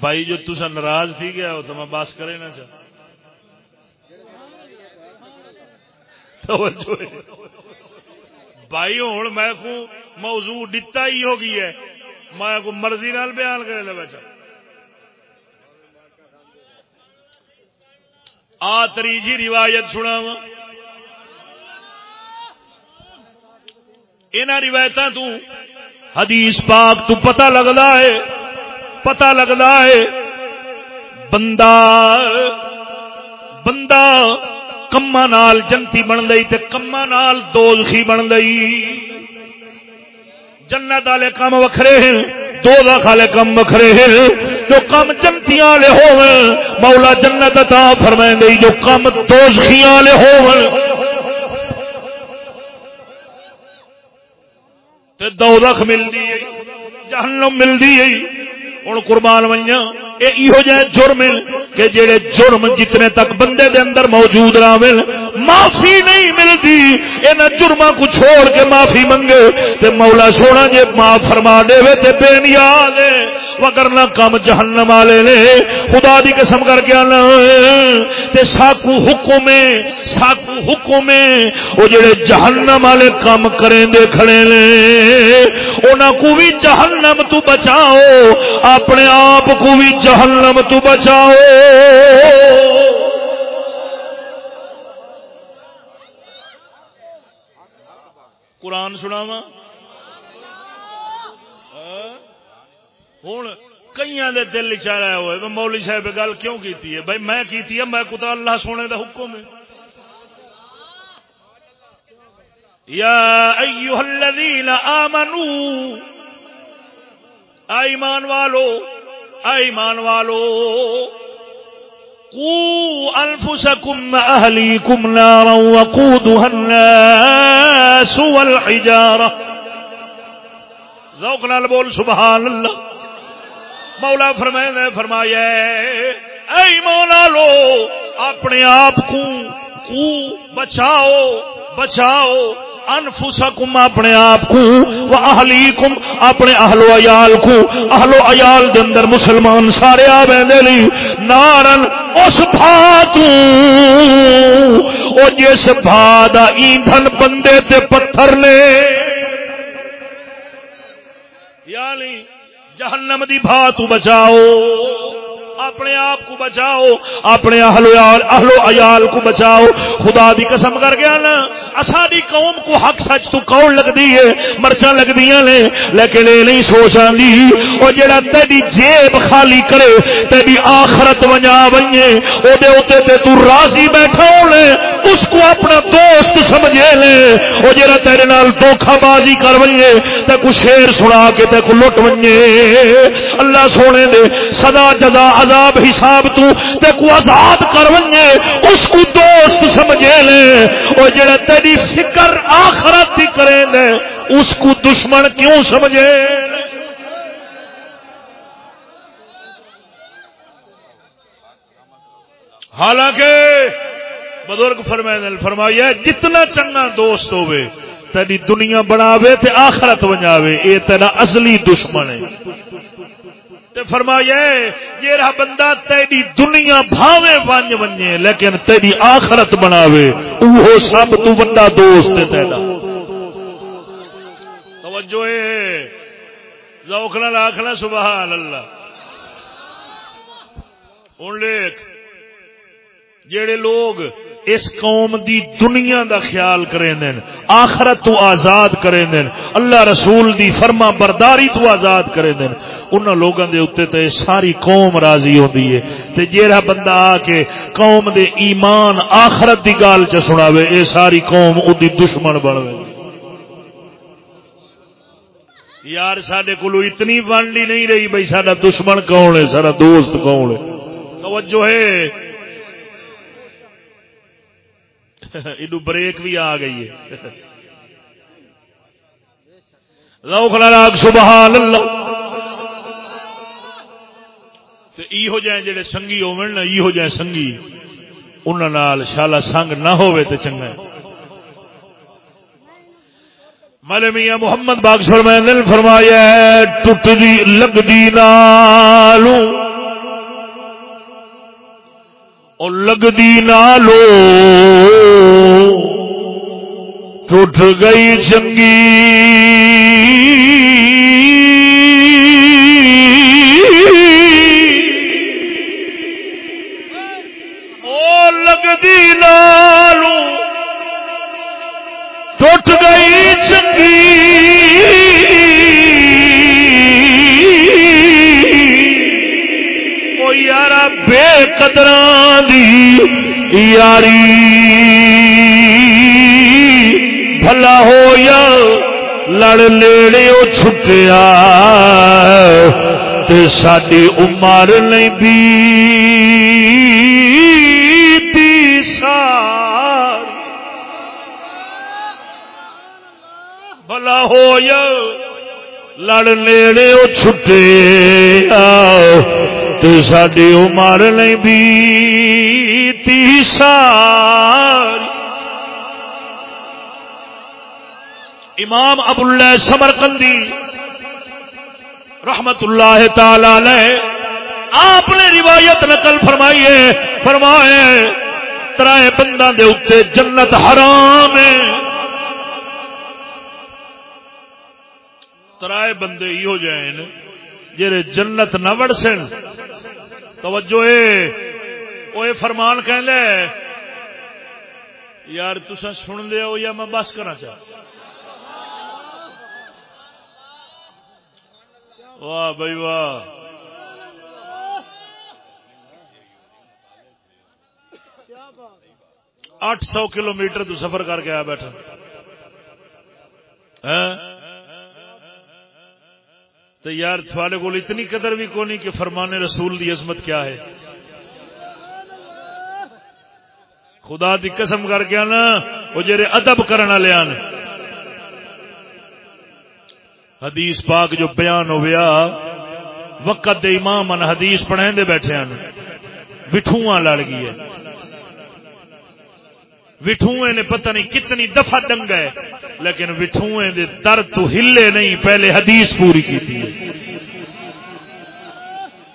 A: بھائی جو تسا ناراض تھی گیا ہو تو میں بس کرے نہ چاہ بھائی ہوں میں کو موضوع ڈتا ہی ہو گئی ہے۔ میں کو مرضی نال بیان کرے لے بیٹھا آ تریجی روایت سنا وا ان روایت تو حدیث پاک تو پتہ لگتا ہے۔ پتا لگتا ہے، بندہ بندہ کما نال جنتی بن گئی کما نال دوزخی بن گئی۔ جنت والے کام وکھرے ہیں دو لاکھ والے کم وکھرے ہیں۔ جو کم جنتی والے ہو مولا جنت تا فرمائیں گئی جو کم دوزخی والے ہو دو لکھ ملتی ہے، جہنم ملتی ہے۔ ہوں قربان وجہ یہ جہ جرم کہ جڑے جرم جتنے تک بندے دے اندر موجود رہے معافی نہیں ملتی۔ یہاں جرما کو چھوڑ کے معافی منگے۔ تے مولا سونا جے معاف فرما دے تے بے نیاز وگرنا کم جہنم والے نے۔ خدا دی قسم کر کے آنا تے ساکو حکم ساکو حکم وہ جڑے جہنم والے کام کریں دے کھڑے نے، انہاں کو بھی جہنم تو بچاؤ۔ اپنے آپ کو بھی جہنم تو بچاؤ۔ قرآن سناوا ہوں کئی دے دل چاہ ہوئے مولی صاحب گل کیوں کی ہے؟ بھائی میں کی میں کتا اللہ سونے دا حکم ہے۔ یا ایوہ الذین آمنوا ایمان والو ایمان والو، قو انفسکم اہلیکم نارا وقودها الناس والحجارہ ذوق نال بول سبحان اللہ۔ مولا فرمائے نے فرمایا اے مولا لو، اپنے آپ کو کو بچاؤ بچاؤ، انفسکم اپنے آپ کو و اہلیکم اپنے اہل و عیال کو۔ اہل و عیال دے اندر مسلمان سارے آ بیندے لی نارن، اس بھاتو او جس بھادا ایندھن بندے تے پتھر نے۔ یعنی جہنم دی بھا تو بچاؤ۔ اپنے آپ کو بچاؤ، اپنے اہلو اہلو عیال کو بچاؤ۔ خدا دی قسم کر گیا نا اساری قوم کو حق سچ تو کون لگتی ہے؟ مرچا لگتی نے، لیکن یہ نہیں سوچ آتی وہ جڑا تیری جیب خالی کرے، تیری آخرت وجا بنے وہ تو راضی بیٹھا لے اس کو اپنا دوست سمجھے لے۔ وہ جڑا تیرے نال دھوکھا بازی کر بنے تے کو شیر سنا کے تے کو لٹ بنے اللہ سونے دے سدا جزا عذاب حساب تو تے کو آزاد کر ونجے۔ اس کو دوست سمجھے لے۔ او جڑا تیری فکر آخرت ہی کرے دے اس کو دشمن کیوں سمجھے؟ حالانکہ بزرگ فرمائے فرمایا جتنا چنگا دوست ہوئے، تیری دنیا بناوے تے آخرت بناوے اے تیرا اصلی دشمن ہے۔ تے فرمایا جیڑا بندہ تیری دنیا بھاوے ونج ونجے، لیکن تیری آخرت بناوے اوہ سب تو بڑا دوست ہے تیرا۔ توجہ ہے۔ ذوق نال آخنا سبحان اللہ ہوں لیک جڑے لوگ اس قوم دی دنیا دا خیال کریں دین آخرت تو آزاد کریں دین اللہ رسول دی فرما برداری تو آزاد کریں دین انہاں لوگاں دے اوتے تے ساری قوم راضی ہوندی ہے۔ تے جیڑا بندہ آ کے قوم دے ایمان آخرت دی گال چ سناوے، اے ساری قوم او دی دشمن بنوے۔ یار سڈے کو اتنی بنڈی نہیں رہی بھائی سڈا دشمن کون ہے؟ سارا دوست کون ہے؟ توجہ ہے۔ ادو بریک بھی آ گئی ہے لوک لاگ سبحان اللہ تے ایہو جائیں جڑے سنگی ہوون نا ایہو جائیں سنگی انہاں نال شالا سنگ نہ ہوے تے چنگا ہے مل میاں محمد باغ فرمائے نے فرمایا ٹوٹ دی لگ دی نالوں اور لگ دی نالو ٹوٹ گئی چنگی او لگ دی ٹوٹ گئی چنگی او یارا بے قدران دی یاری۔ بھلا ہو یا لڑ لیڑے چھٹیا تے ساڈی عمر نہیں بیتی سار بھلا ہو یا لڑ لیڑے او چھٹے تو ساری عمر نہیں بیتی سار امام ابو اللہ سمرقندی رحمت اللہ تعالی علیہ، آپ نے روایت نقل فرمائی ہے فرمائے ترائے بندہ دے اتنے جنت حرام ہے۔ ترائے بندے ہی ہو جائیں جہے جنت نہ وڑ سن۔ توجہ اے او اے فرمان کہ یار تسا سن دے یا میں بس کرنا چاہ؟ واہ بھائی واہ۔ اٹھ سو کلو میٹر تو سفر کر کے آیا بیٹھا۔ ہاں؟ تو یار تھوڑے کو اتنی قدر بھی کونی کہ فرمان رسول دی عظمت کیا ہے۔ خدا دی قسم کر کے نا وہ جڑے ادب کرنا لیا حدیث پاک جو بیان ہو گیا وقت دے امام ان حدیث پڑھیں دے بیٹھے ہیں وٹھواں لڑ گئی ہے۔ وٹھوئے نے پتہ نہیں کتنی دفعہ ڈنگ ہے، لیکن وٹھوئے دے در تو ہلے نہیں، پہلے حدیث پوری کی تھی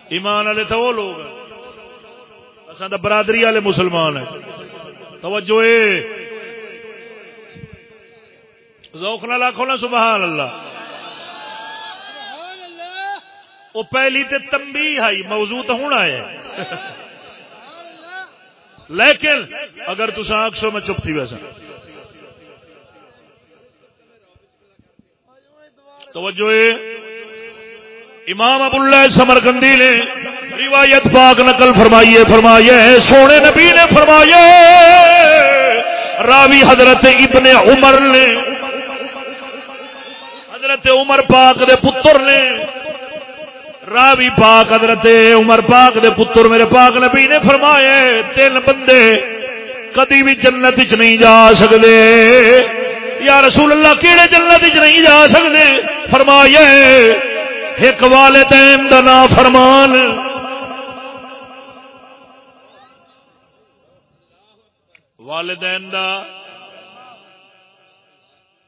A: ایمان والے تو وہ لوگ اصل تو برادری والے مسلمان ہیں۔ توجہ اے۔ ذوق نہ لاکھو نا، سبحان اللہ۔ وہ پہلی تے تمبی آئی، موضوع تو ہونا ہے۔ لیکن اگر تسا آخ سو میں چپ تھی ویسا۔ توجہ امام ابو اللہ سمرکندی نے روایت پاک نقل فرمائیے فرمائیے، سونے نبی نے فرمایا راوی حضرت ابن عمر نے، حضرت عمر پاک دے پتر نے راوی پاک حضرت عمر پاک دے پتر میرے پاک نبی نے فرمائے، تین بندے کدی بھی جنت چ نہیں جا سکتے یا رسول اللہ، کیڑے جنت چ نہیں جا سکتے فرمائے، ایک والدین دا نا فرمان۔ والدین دا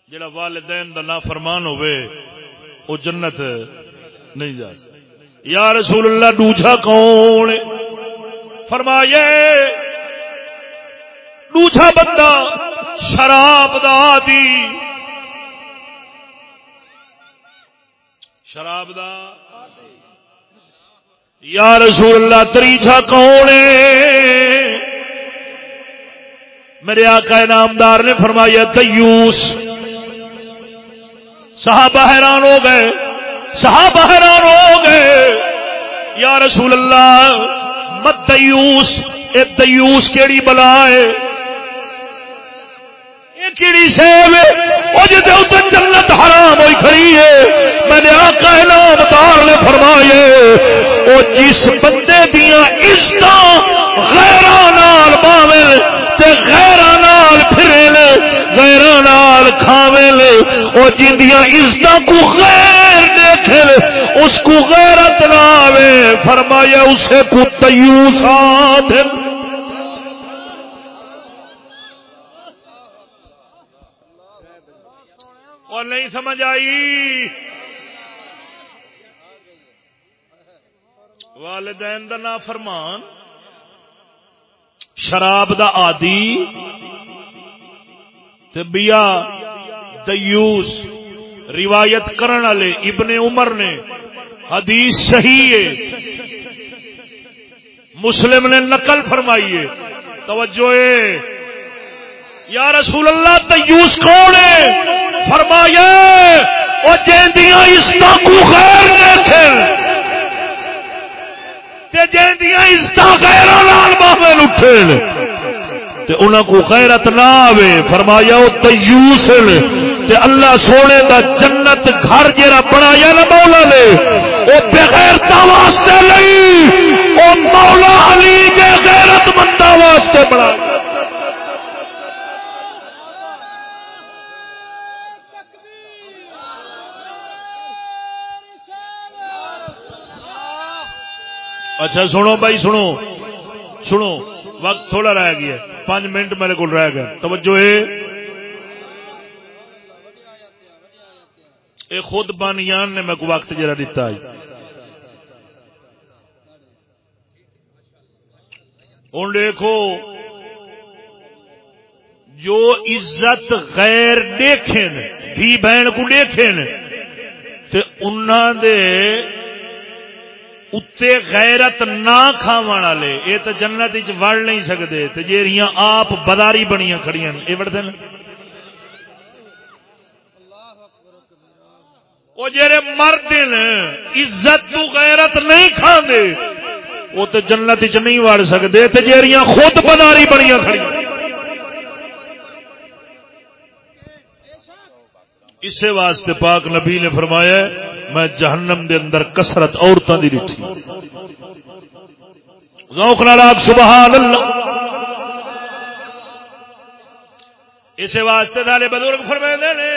A: جڑا والدین دا نا فرمان ہوئے وہ جنت نہیں جا سکتا یا رسول اللہ دوجا کون فرمایا دوجا بندہ شراب دا دی شراب دا یا رسول اللہ تریچا کون میرے آقا نامدار نے فرمایا، تیوس۔ صحابہ حیران ہو گئے۔ صحابہ حیران ہو گئے۔ یا رسول اللہ، مت تیوس اے تیوس کیڑی بلا ہے؟ کیڑی سیب وہ جی جنت حرام ہوئی کھڑی ہے۔ میں نے آقا نامدار نے فرمائے وہ جس بندے دیا عزت غیر باوے غیر پھرے کھاوے لے وہ جنیا عزت کو غیر دیکھے لے، اس کو غیرت نہ آوے۔ فرمایا، اسے کو تیوس آدھن اور نہیں سمجھ آئی؟ والدین دا نا فرمان شراب دا آدی بیا دیوس روایت کرن والے ابن عمر نے، حدیث صحیح ہے۔ مسلم نے نقل فرمائی ہے۔ توجہ یا رسول اللہ تیوس کون ہے؟ فرمایا وہ جیندیاں عزت کو غیر دیکھے تے جیندیاں عزت غیر لال باہمیں اٹھے۔ تے انہاں کو غیرت نہ آوے۔ فرمایا وہ تیوس تے اللہ سونے دا جنت گھر جیرا بنایا نا مولا نے وہ بغیر واسطے نہیں وہ مولا علی کے غیرت مندہ واسطے بنایا اچھا سنو بھائی، سنو۔ سنو، وقت تھوڑا رہ گیا۔ پانچ منٹ میرے کو رہ گیا توجہ ہے۔ اے خود بانیان نے میں کو وقت جرا دیتا ہے۔ ہوں دیکھو، جو عزت غیر دیکھیں بھی بہن کو دیکھیں تے انہوں دے اتے غیرت نہ کھاو والے یہ تو جنت وڑ نہیں سکتے تو جیریاں آپ بداری بنیا کھڑیاں یہ وڑتے ہیں وہ جڑے مرد عزت تو غیرت نہیں کھاندے، وہ تو جنت چ نہیں وڑ سکتے تو جیریاں خود بداری بنیا کھڑیاں اسے واسطے پاک نبی نے فرمایا میں جہنم دے اندر کسرت عورتوں کی ڈٹھی ذوق نالاگ سبحان اللہ۔ اسے واسطے سارے بزرگ فرمائے نے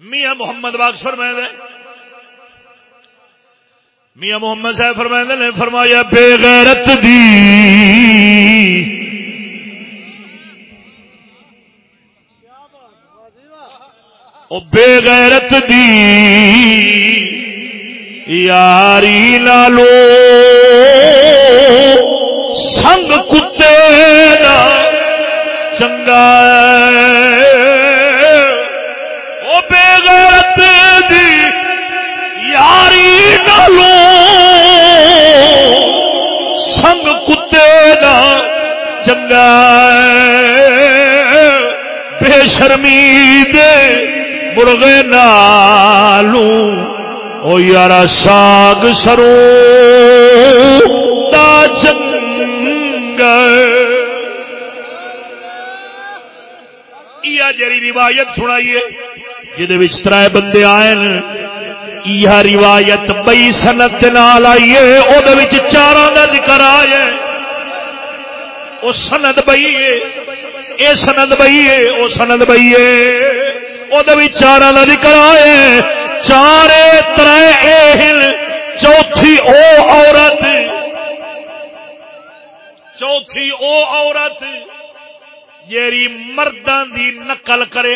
A: میاں محمد باغ فرمائے دے میاں محمد صاحب فرمائے نے فرمایا، بے غیرت دی۔ بے غیرت دی۔ یاری لالو سنگ کتے دا چنگا او چنگا بے شرمی دے مرغے نالو او یارا ساگ سرو دا چنگ جی روایت سنائیے جہد تر بندے آئے یہ روایت بئی سنت نال آئیے وہ چار کا ذکر آئے۔ وہ سند بئی ہے یہ سند بئی ہے وہ سند بئی ہے چار کا ذکر آئے۔ چار تر چوتھی او عورت۔ چوتھی او عورت۔ جیری مردوں دی نقل کرے۔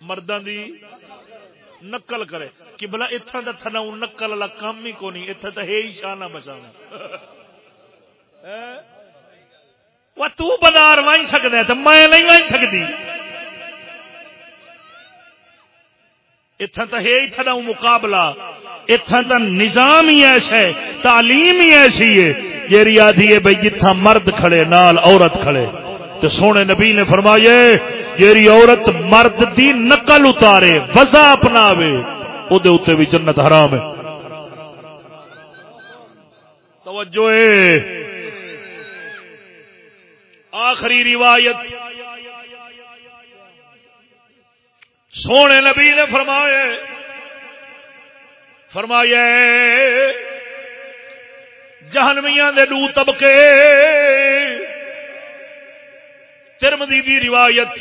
A: مردوں دی نقل کرے۔ کہ بلا اتنا تو تھنا نقل والا کام ہی کو نہیں اتنا تو ہے ہی شانہ بچانا ہاں؟ وہ تو بازار وائی سکتا ہے تو میں نہیں وائی سکتی اتنا تو ہے اتنا مقابلہ۔ اتنا تو نظام ہی ایسا ہے، تعلیم ہی ایسی ہے۔ جیری آدھی ہے بھائی جتھا مرد کھڑے، نال عورت کھڑے۔ تو سونے نبی نے فرمایا جیری عورت مرد دی نقل اتارے وزا اپنا وہ بھی جنت حرام ہے توجہ آخری روایت سونے نبی نے فرمایا فرمایا جہنمیاں دے دو طبقے ترمدی دی روایت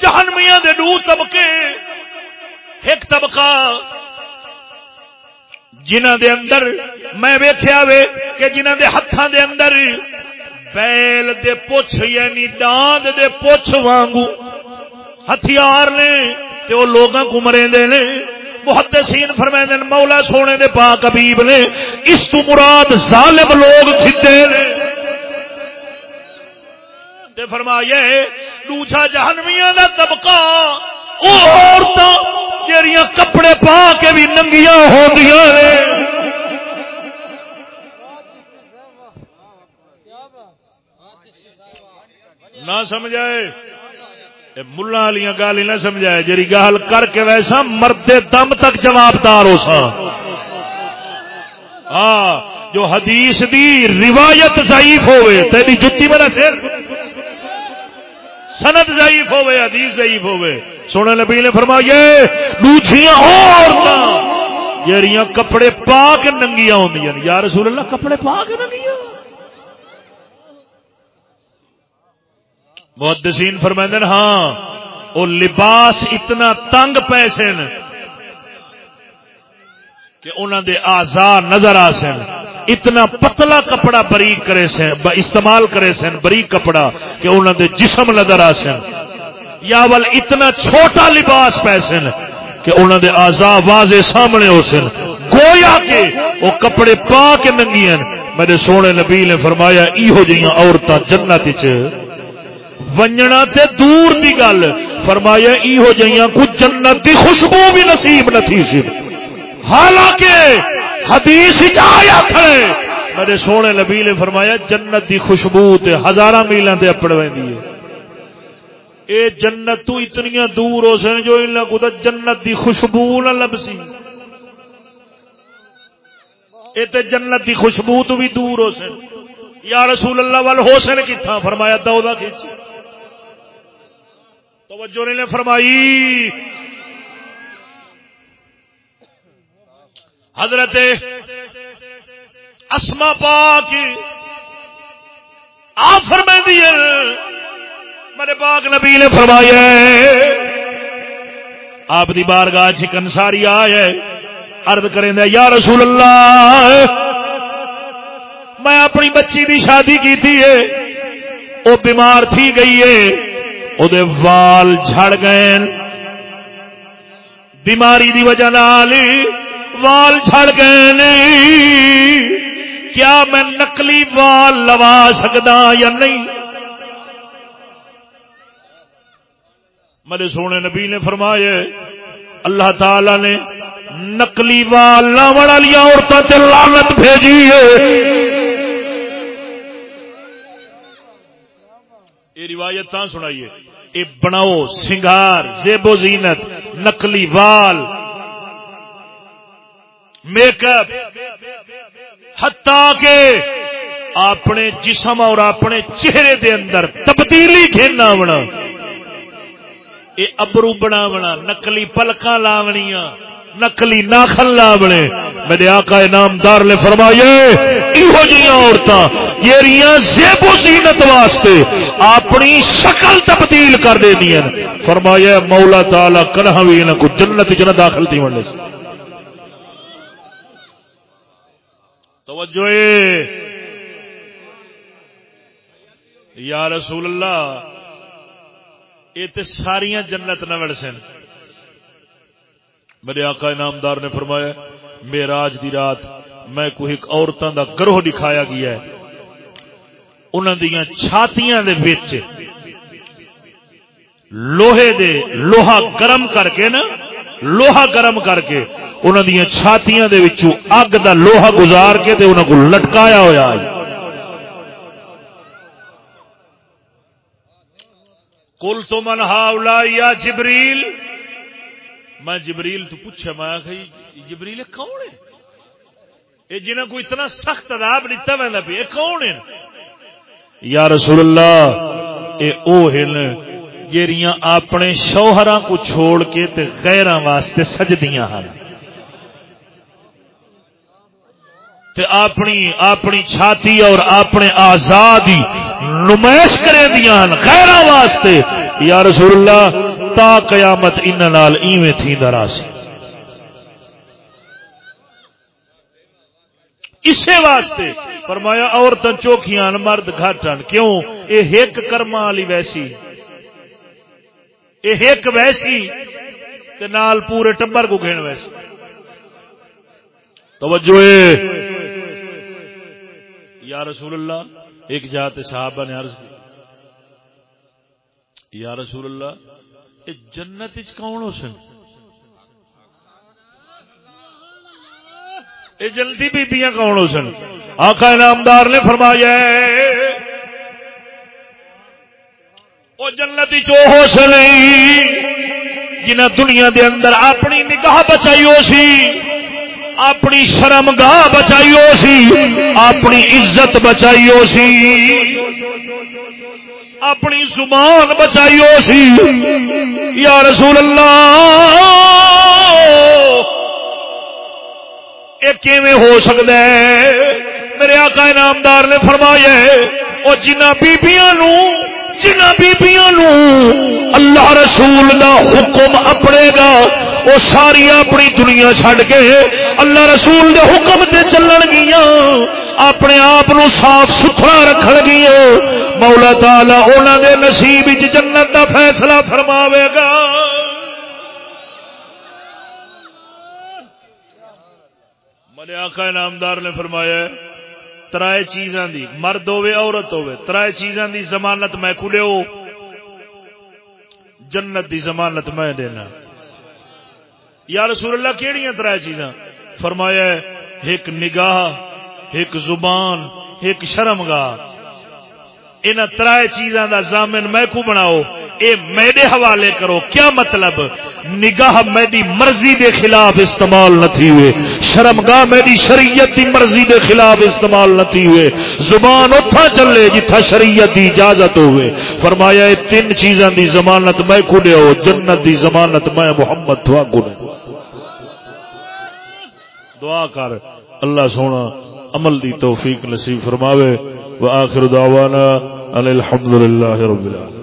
A: جہنمیاں دے دو طبقے ایک طبقہ جنہ دے اندر میں ویخیا وے کہ جنہ دے ہاتھوں دے اندر بیل دے پوچھ یعنی ڈاند دے پوچھ وانگو ہتھیار نے تے وہ لوگوں کو مرے نے محدثین فرمائے دن مولا سونے دے پاک حبیب نے اس تو مراد ظالم لوگ کھتے نے تے فرمایا دوسرا جہنمیاں دا طبقہ، او عورتاں جڑیاں کپڑے پا کے بھی ننگیاں ہوندیاں نے۔ نہ سمجھائے۔ ملا والی گال نہ سمجھائے جی گال کر کے ویسا مرد دم تک جواب دار ہو سا ہاں جو حدیث دی روایت ضعیف ہوئے تیری جتی میرا سر سند ضعیف ہوئے، حدیث ضعیف ہوئے۔ سونے نبی نے فرمایا دوسریاں اور جہاں کپڑے پا کے ننگیاں ہوں یا رسول اللہ، کپڑے پا کے ننگیاں۔ محدثین فرمائندے ہاں وہ لباس اتنا تنگ پیسے کہ انہوں دے آزار نظر آ سن اتنا پتلا کپڑا بریک کرے سن استعمال کرے سن، بریک کپڑا کہ انہوں دے جسم نظر آ سن۔ یا ول اتنا چھوٹا لباس پیسے کہ انہوں دے آزا واضح سامنے ہو سن۔ گویا کہ وہ کپڑے پا کے ننگیاں میرے سونے نبی نے فرمایا، ایہو جہاں عورتیں جنت چ ونجنا تے دور دی گل۔ فرمایا، ایہو جہاں کچھ جنت دی خوشبو بھی نصیب نہ تھی سی حالانکہ حدیث آیا کھڑے میرے سونے نبی نے فرمایا، جنت دی خوشبو تے ہزارہ میلوں تے اپڑ ویندی ہے۔ اے جنت تو اتنی دور ہو سن جو ان کو جنت دی خوشبو نہ لبسی۔ اے تے جنت دی خوشبو تو بھی دور ہو سن۔ یا رسول اللہ وال ہو سن کتنا فرمایا دو دا توجہ نے فرمائی۔ حضرت اسما پاک آ فرما دیے میرے پاک نبی نے فرمایا آپ دی بارگاہ چکن ساری آئے ارد کریں یا رسول اللہ، میں اپنی بچی دی شادی کی ہے۔ وہ بیمار تھی گئی ہے۔ وال جھڑ گئے بیماری دی وجہ نال وال جھڑ گئے کیا میں نقلی وال لوا سکتا یا نہیں؟ میرے سونے نبی نے فرمایا، اللہ تعالی نے نقلی وال لاوڑ والی عورتوں لانت بھیجی ہے۔ یہ روایت سنائیے۔ یہ بناؤ، سنگار، زیب و زینت، نقلی وال میک اپ ہتا کے اپنے جسم اور اپنے چہرے دے اندر تبدیلی کھیلنا بنا یہ ابرو بنا نقلی پلکاں لاونیاں، نقلی ناخل لا بنے میرے آقا نامدار نے فرمایا یہو جی عورتیں جیڑیاں زیب و زینت واسطے اپنی شکل تبدیل کر دینی فرمایا، مولا تعالی کلہ بھی انہاں کو جنت چ داخل تھی ونڈے توجہ یا رسول اللہ، یہ تو ساریاں جنت نہ سن۔ میرے آقا نامدار نے فرمایا، میرا آج دی رات میں کوئی ایک عورتوں کا گروہ دکھایا گیا ہے۔ انہوں دیا چھاتیاں دے وچ لوہے دے لوہا گرم کر کے نا لوہا گرم کر کے انہوں دیا چھاتیاں دے وچوں اگ دا لوہا گزار کے تے انہوں کو لٹکایا ہوا کل تو من ہاؤلا یا جبریل؟ میں جبریل تو پوچھا، میں کہ جبریل کون ہے؟ یہ جنہیں کو اتنا سخت عذاب دیتا میں پہ یہ کون ہے؟ یا رسول اللہ اے او ہن جیریاں اپنے شوہراں کو چھوڑ کے تے غیراں واسطے سجدیاں ہن۔ تے اپنی اپنی چھاتی اور اپنے آزادی نمائش کریں دیا غیرہ واسطے۔ یا رسول اللہ، تا قیامت ان نال ایویں تھی دراسی اسے واسطے فرمایا عورتیں چوکھیاں مرد گھٹن کیوں؟ اے ایک کرما والی ویسی۔ اے ایک ویسی تے نال پورے ٹبر کو گھن ویسی۔ توجہ یا رسول اللہ، ایک جات صحابہ نے عرض کی۔ یا رسول اللہ یہ جنت کون ہو سن؟ یہ جلدی بیبیاں کون ہو سن؟ آقا انعامدار نے فرمایا وہ جنت چو ہو جنہ دنیا دے اندر اپنی نگاہ بچائی ہو سی، اپنی شرم گاہ بچائی ہو سی، اپنی عزت بچائی ہو سی، اپنی زبان بچائی ہو سی۔ یا رسول اللہ، یہ ہو سکتا ہے؟ میرے آقا انعامدار نے فرمایا ہے، اور جنہ بیبیاں نو جنہ بیبیاں اللہ رسول دا حکم اپنے گا وہ ساری اپنی دنیا چھڈ کے اللہ رسول دے حکم سے چلن گیا اپنے آپ صاف ستھرا رکھ گیا مولا تالا انہوں دے نصیب جنت دا فیصلہ فرماوے گا۔ ملے آقا نامدار نے فرمایا ہے ترائے چیزاں دی، مرد ہوے عورت ہوے ترائے چیزاں دی ضمانت میں کھلے ہو۔ جنت دی ضمانت میں دینا۔ یا رسول اللہ کیڑی تر چیزاں؟ فرمایا ایک نگاہ، ایک زبان، ایک شرم گاہ ان چیزاں دا زامن میں کو بناؤ۔ اے میرے حوالے کرو، کیا مطلب؟ نگاہ میری مرضی دے خلاف استعمال نہ تھی ہوئے شرم گاہ میری شریعت دی مرضی دے خلاف استعمال نہ تھی ہوئے، زبان اتھا چلے جتھا شریعت دی اجازت ہوئے۔ فرمایا، اے تین چیزاں دی ضمانت میں کو ہو، جنت دی ضمانت میں محمد تھوا کو دعا کر، اللہ سونا عمل دی توفیق نصیب فرماوے۔ وآخر دعوانا ان الحمد رب العالمين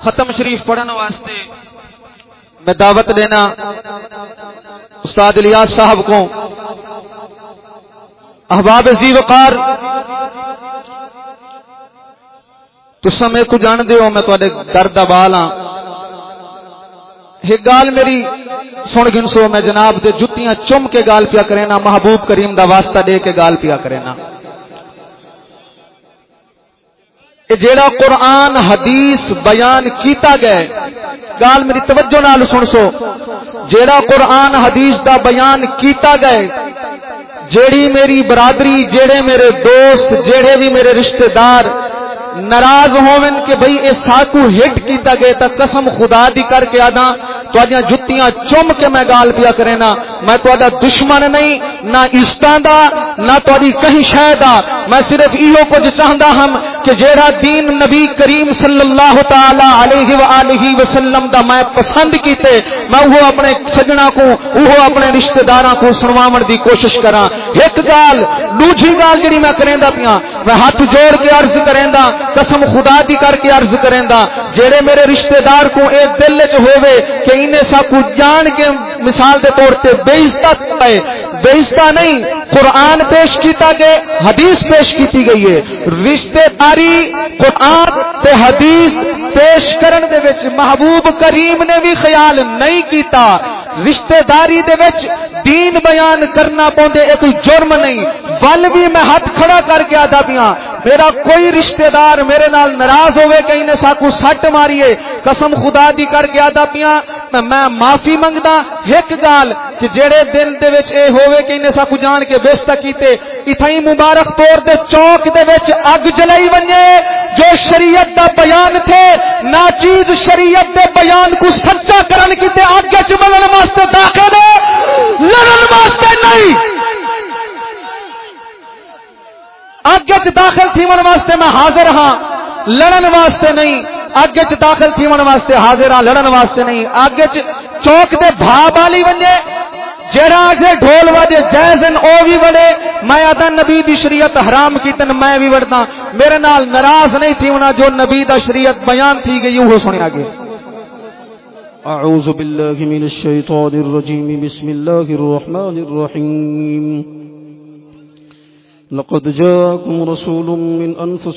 C: ختم شریف پڑھنے واسطے میں دعوت دینا استاد الیاس صاحب کو احباب زی وقار تو سمے کو جان دیو میں تو درد بال ہاں۔ ایک گال میری سن گنسو میں جناب دے جتیاں چم کے گال پیا کرینا محبوب کریم دا واسطہ دے کے گال پیا کرینا جیڑا قرآن حدیث بیان کیتا گئے گال میری توجہ نال سن سو۔ جیڑا قرآن حدیث دا بیان کیتا گئے جیڑی میری برادری، جیڑے میرے دوست، جیڑے بھی میرے رشتہ دار ناراض ہون کہ بھئی اے ساکو ہٹ کیتا گئے تا قسم خدا دی کر کے آدھا تو آدھا جتیاں چم کے میں گال پیا کرینا میں تو دشمن نہیں، نہ استان دا نہ تو آدھی کہیں شہدہ میں صرف ایو کچھ چاہندہ ہم کہ جیڑا دین نبی کریم صلی اللہ تعالی علیہ وآلہ وسلم دا میں پسند کیتے، میں وہ اپنے سجنہ کو وہ اپنے رشتہ داراں کو سنوامن دی کوشش کراں۔ ایک گال دوجی گال جڑی میں کریندا پیاں میں ہاتھ جوڑ کے عرض کریندا، قسم خدا دی کر کے عرض کریندا جڑے میرے رشتہ دار کو اے دل وچ ہوے کہ انہیں سا کو جان کے مثال دے طور پہ بے عزت ہے۔ بے عزت نہیں، قرآن پیش کیتا گئے حدیث پیش کیتی گئی ہے۔ رشتے داری قرآن تے حدیث پیش کرن دے وچ محبوب کریم نے بھی خیال نہیں کیتا۔ رشتہ داری دے وچ دین بیان کرنا پوندے اے کوئی جرم نہیں۔ ول بھی میں ہاتھ کھڑا کر کے آدھا پیاں میرا کوئی رشتہ دار میرے نال ناراض ہوئے کہ انہیں ساکو سٹ ماریے۔ قسم خدا دی کر کے آدھا پیاں میں معافی منگدا۔ ایک گال کہ جڑے دل دے وچ اے ہوئے کہ انہیں ساکو جان کے بیستا کیتے، اتھائی مبارک طور دے چوک دے وچ اگ جلائی ونجے۔ جو شریعت دا بیان تھے، ناچیز شریعت دے بیان کو سچا کرن کیتے اگ وچ بلن واسطے داخل ہے لڑن واسطے نہیں۔ اگ داخل تھیون واسطے میں حاضر ہاں لڑن واسطے نہیں۔ اگ چ داخل تھیون واسطے حاضر ہاں لڑن واسطے نہیں۔ اگ چوک دے بھا بالی ونجے جڑا آگے ڈھول وجے جائزن او بھی وڑے۔ میں آدھا نبی دی شریعت حرام کیتن میں بھی وڑتا۔ میرے نال ناراض نہیں تھی ہونا جو نبی دا شریعت بیان تھی گئی وہ سنے آگے
D: أعوذ بالله من الشيطان الرجيم. بسم الله الرحمن الرحيم. لقد جاءكم رسول من أنفسكم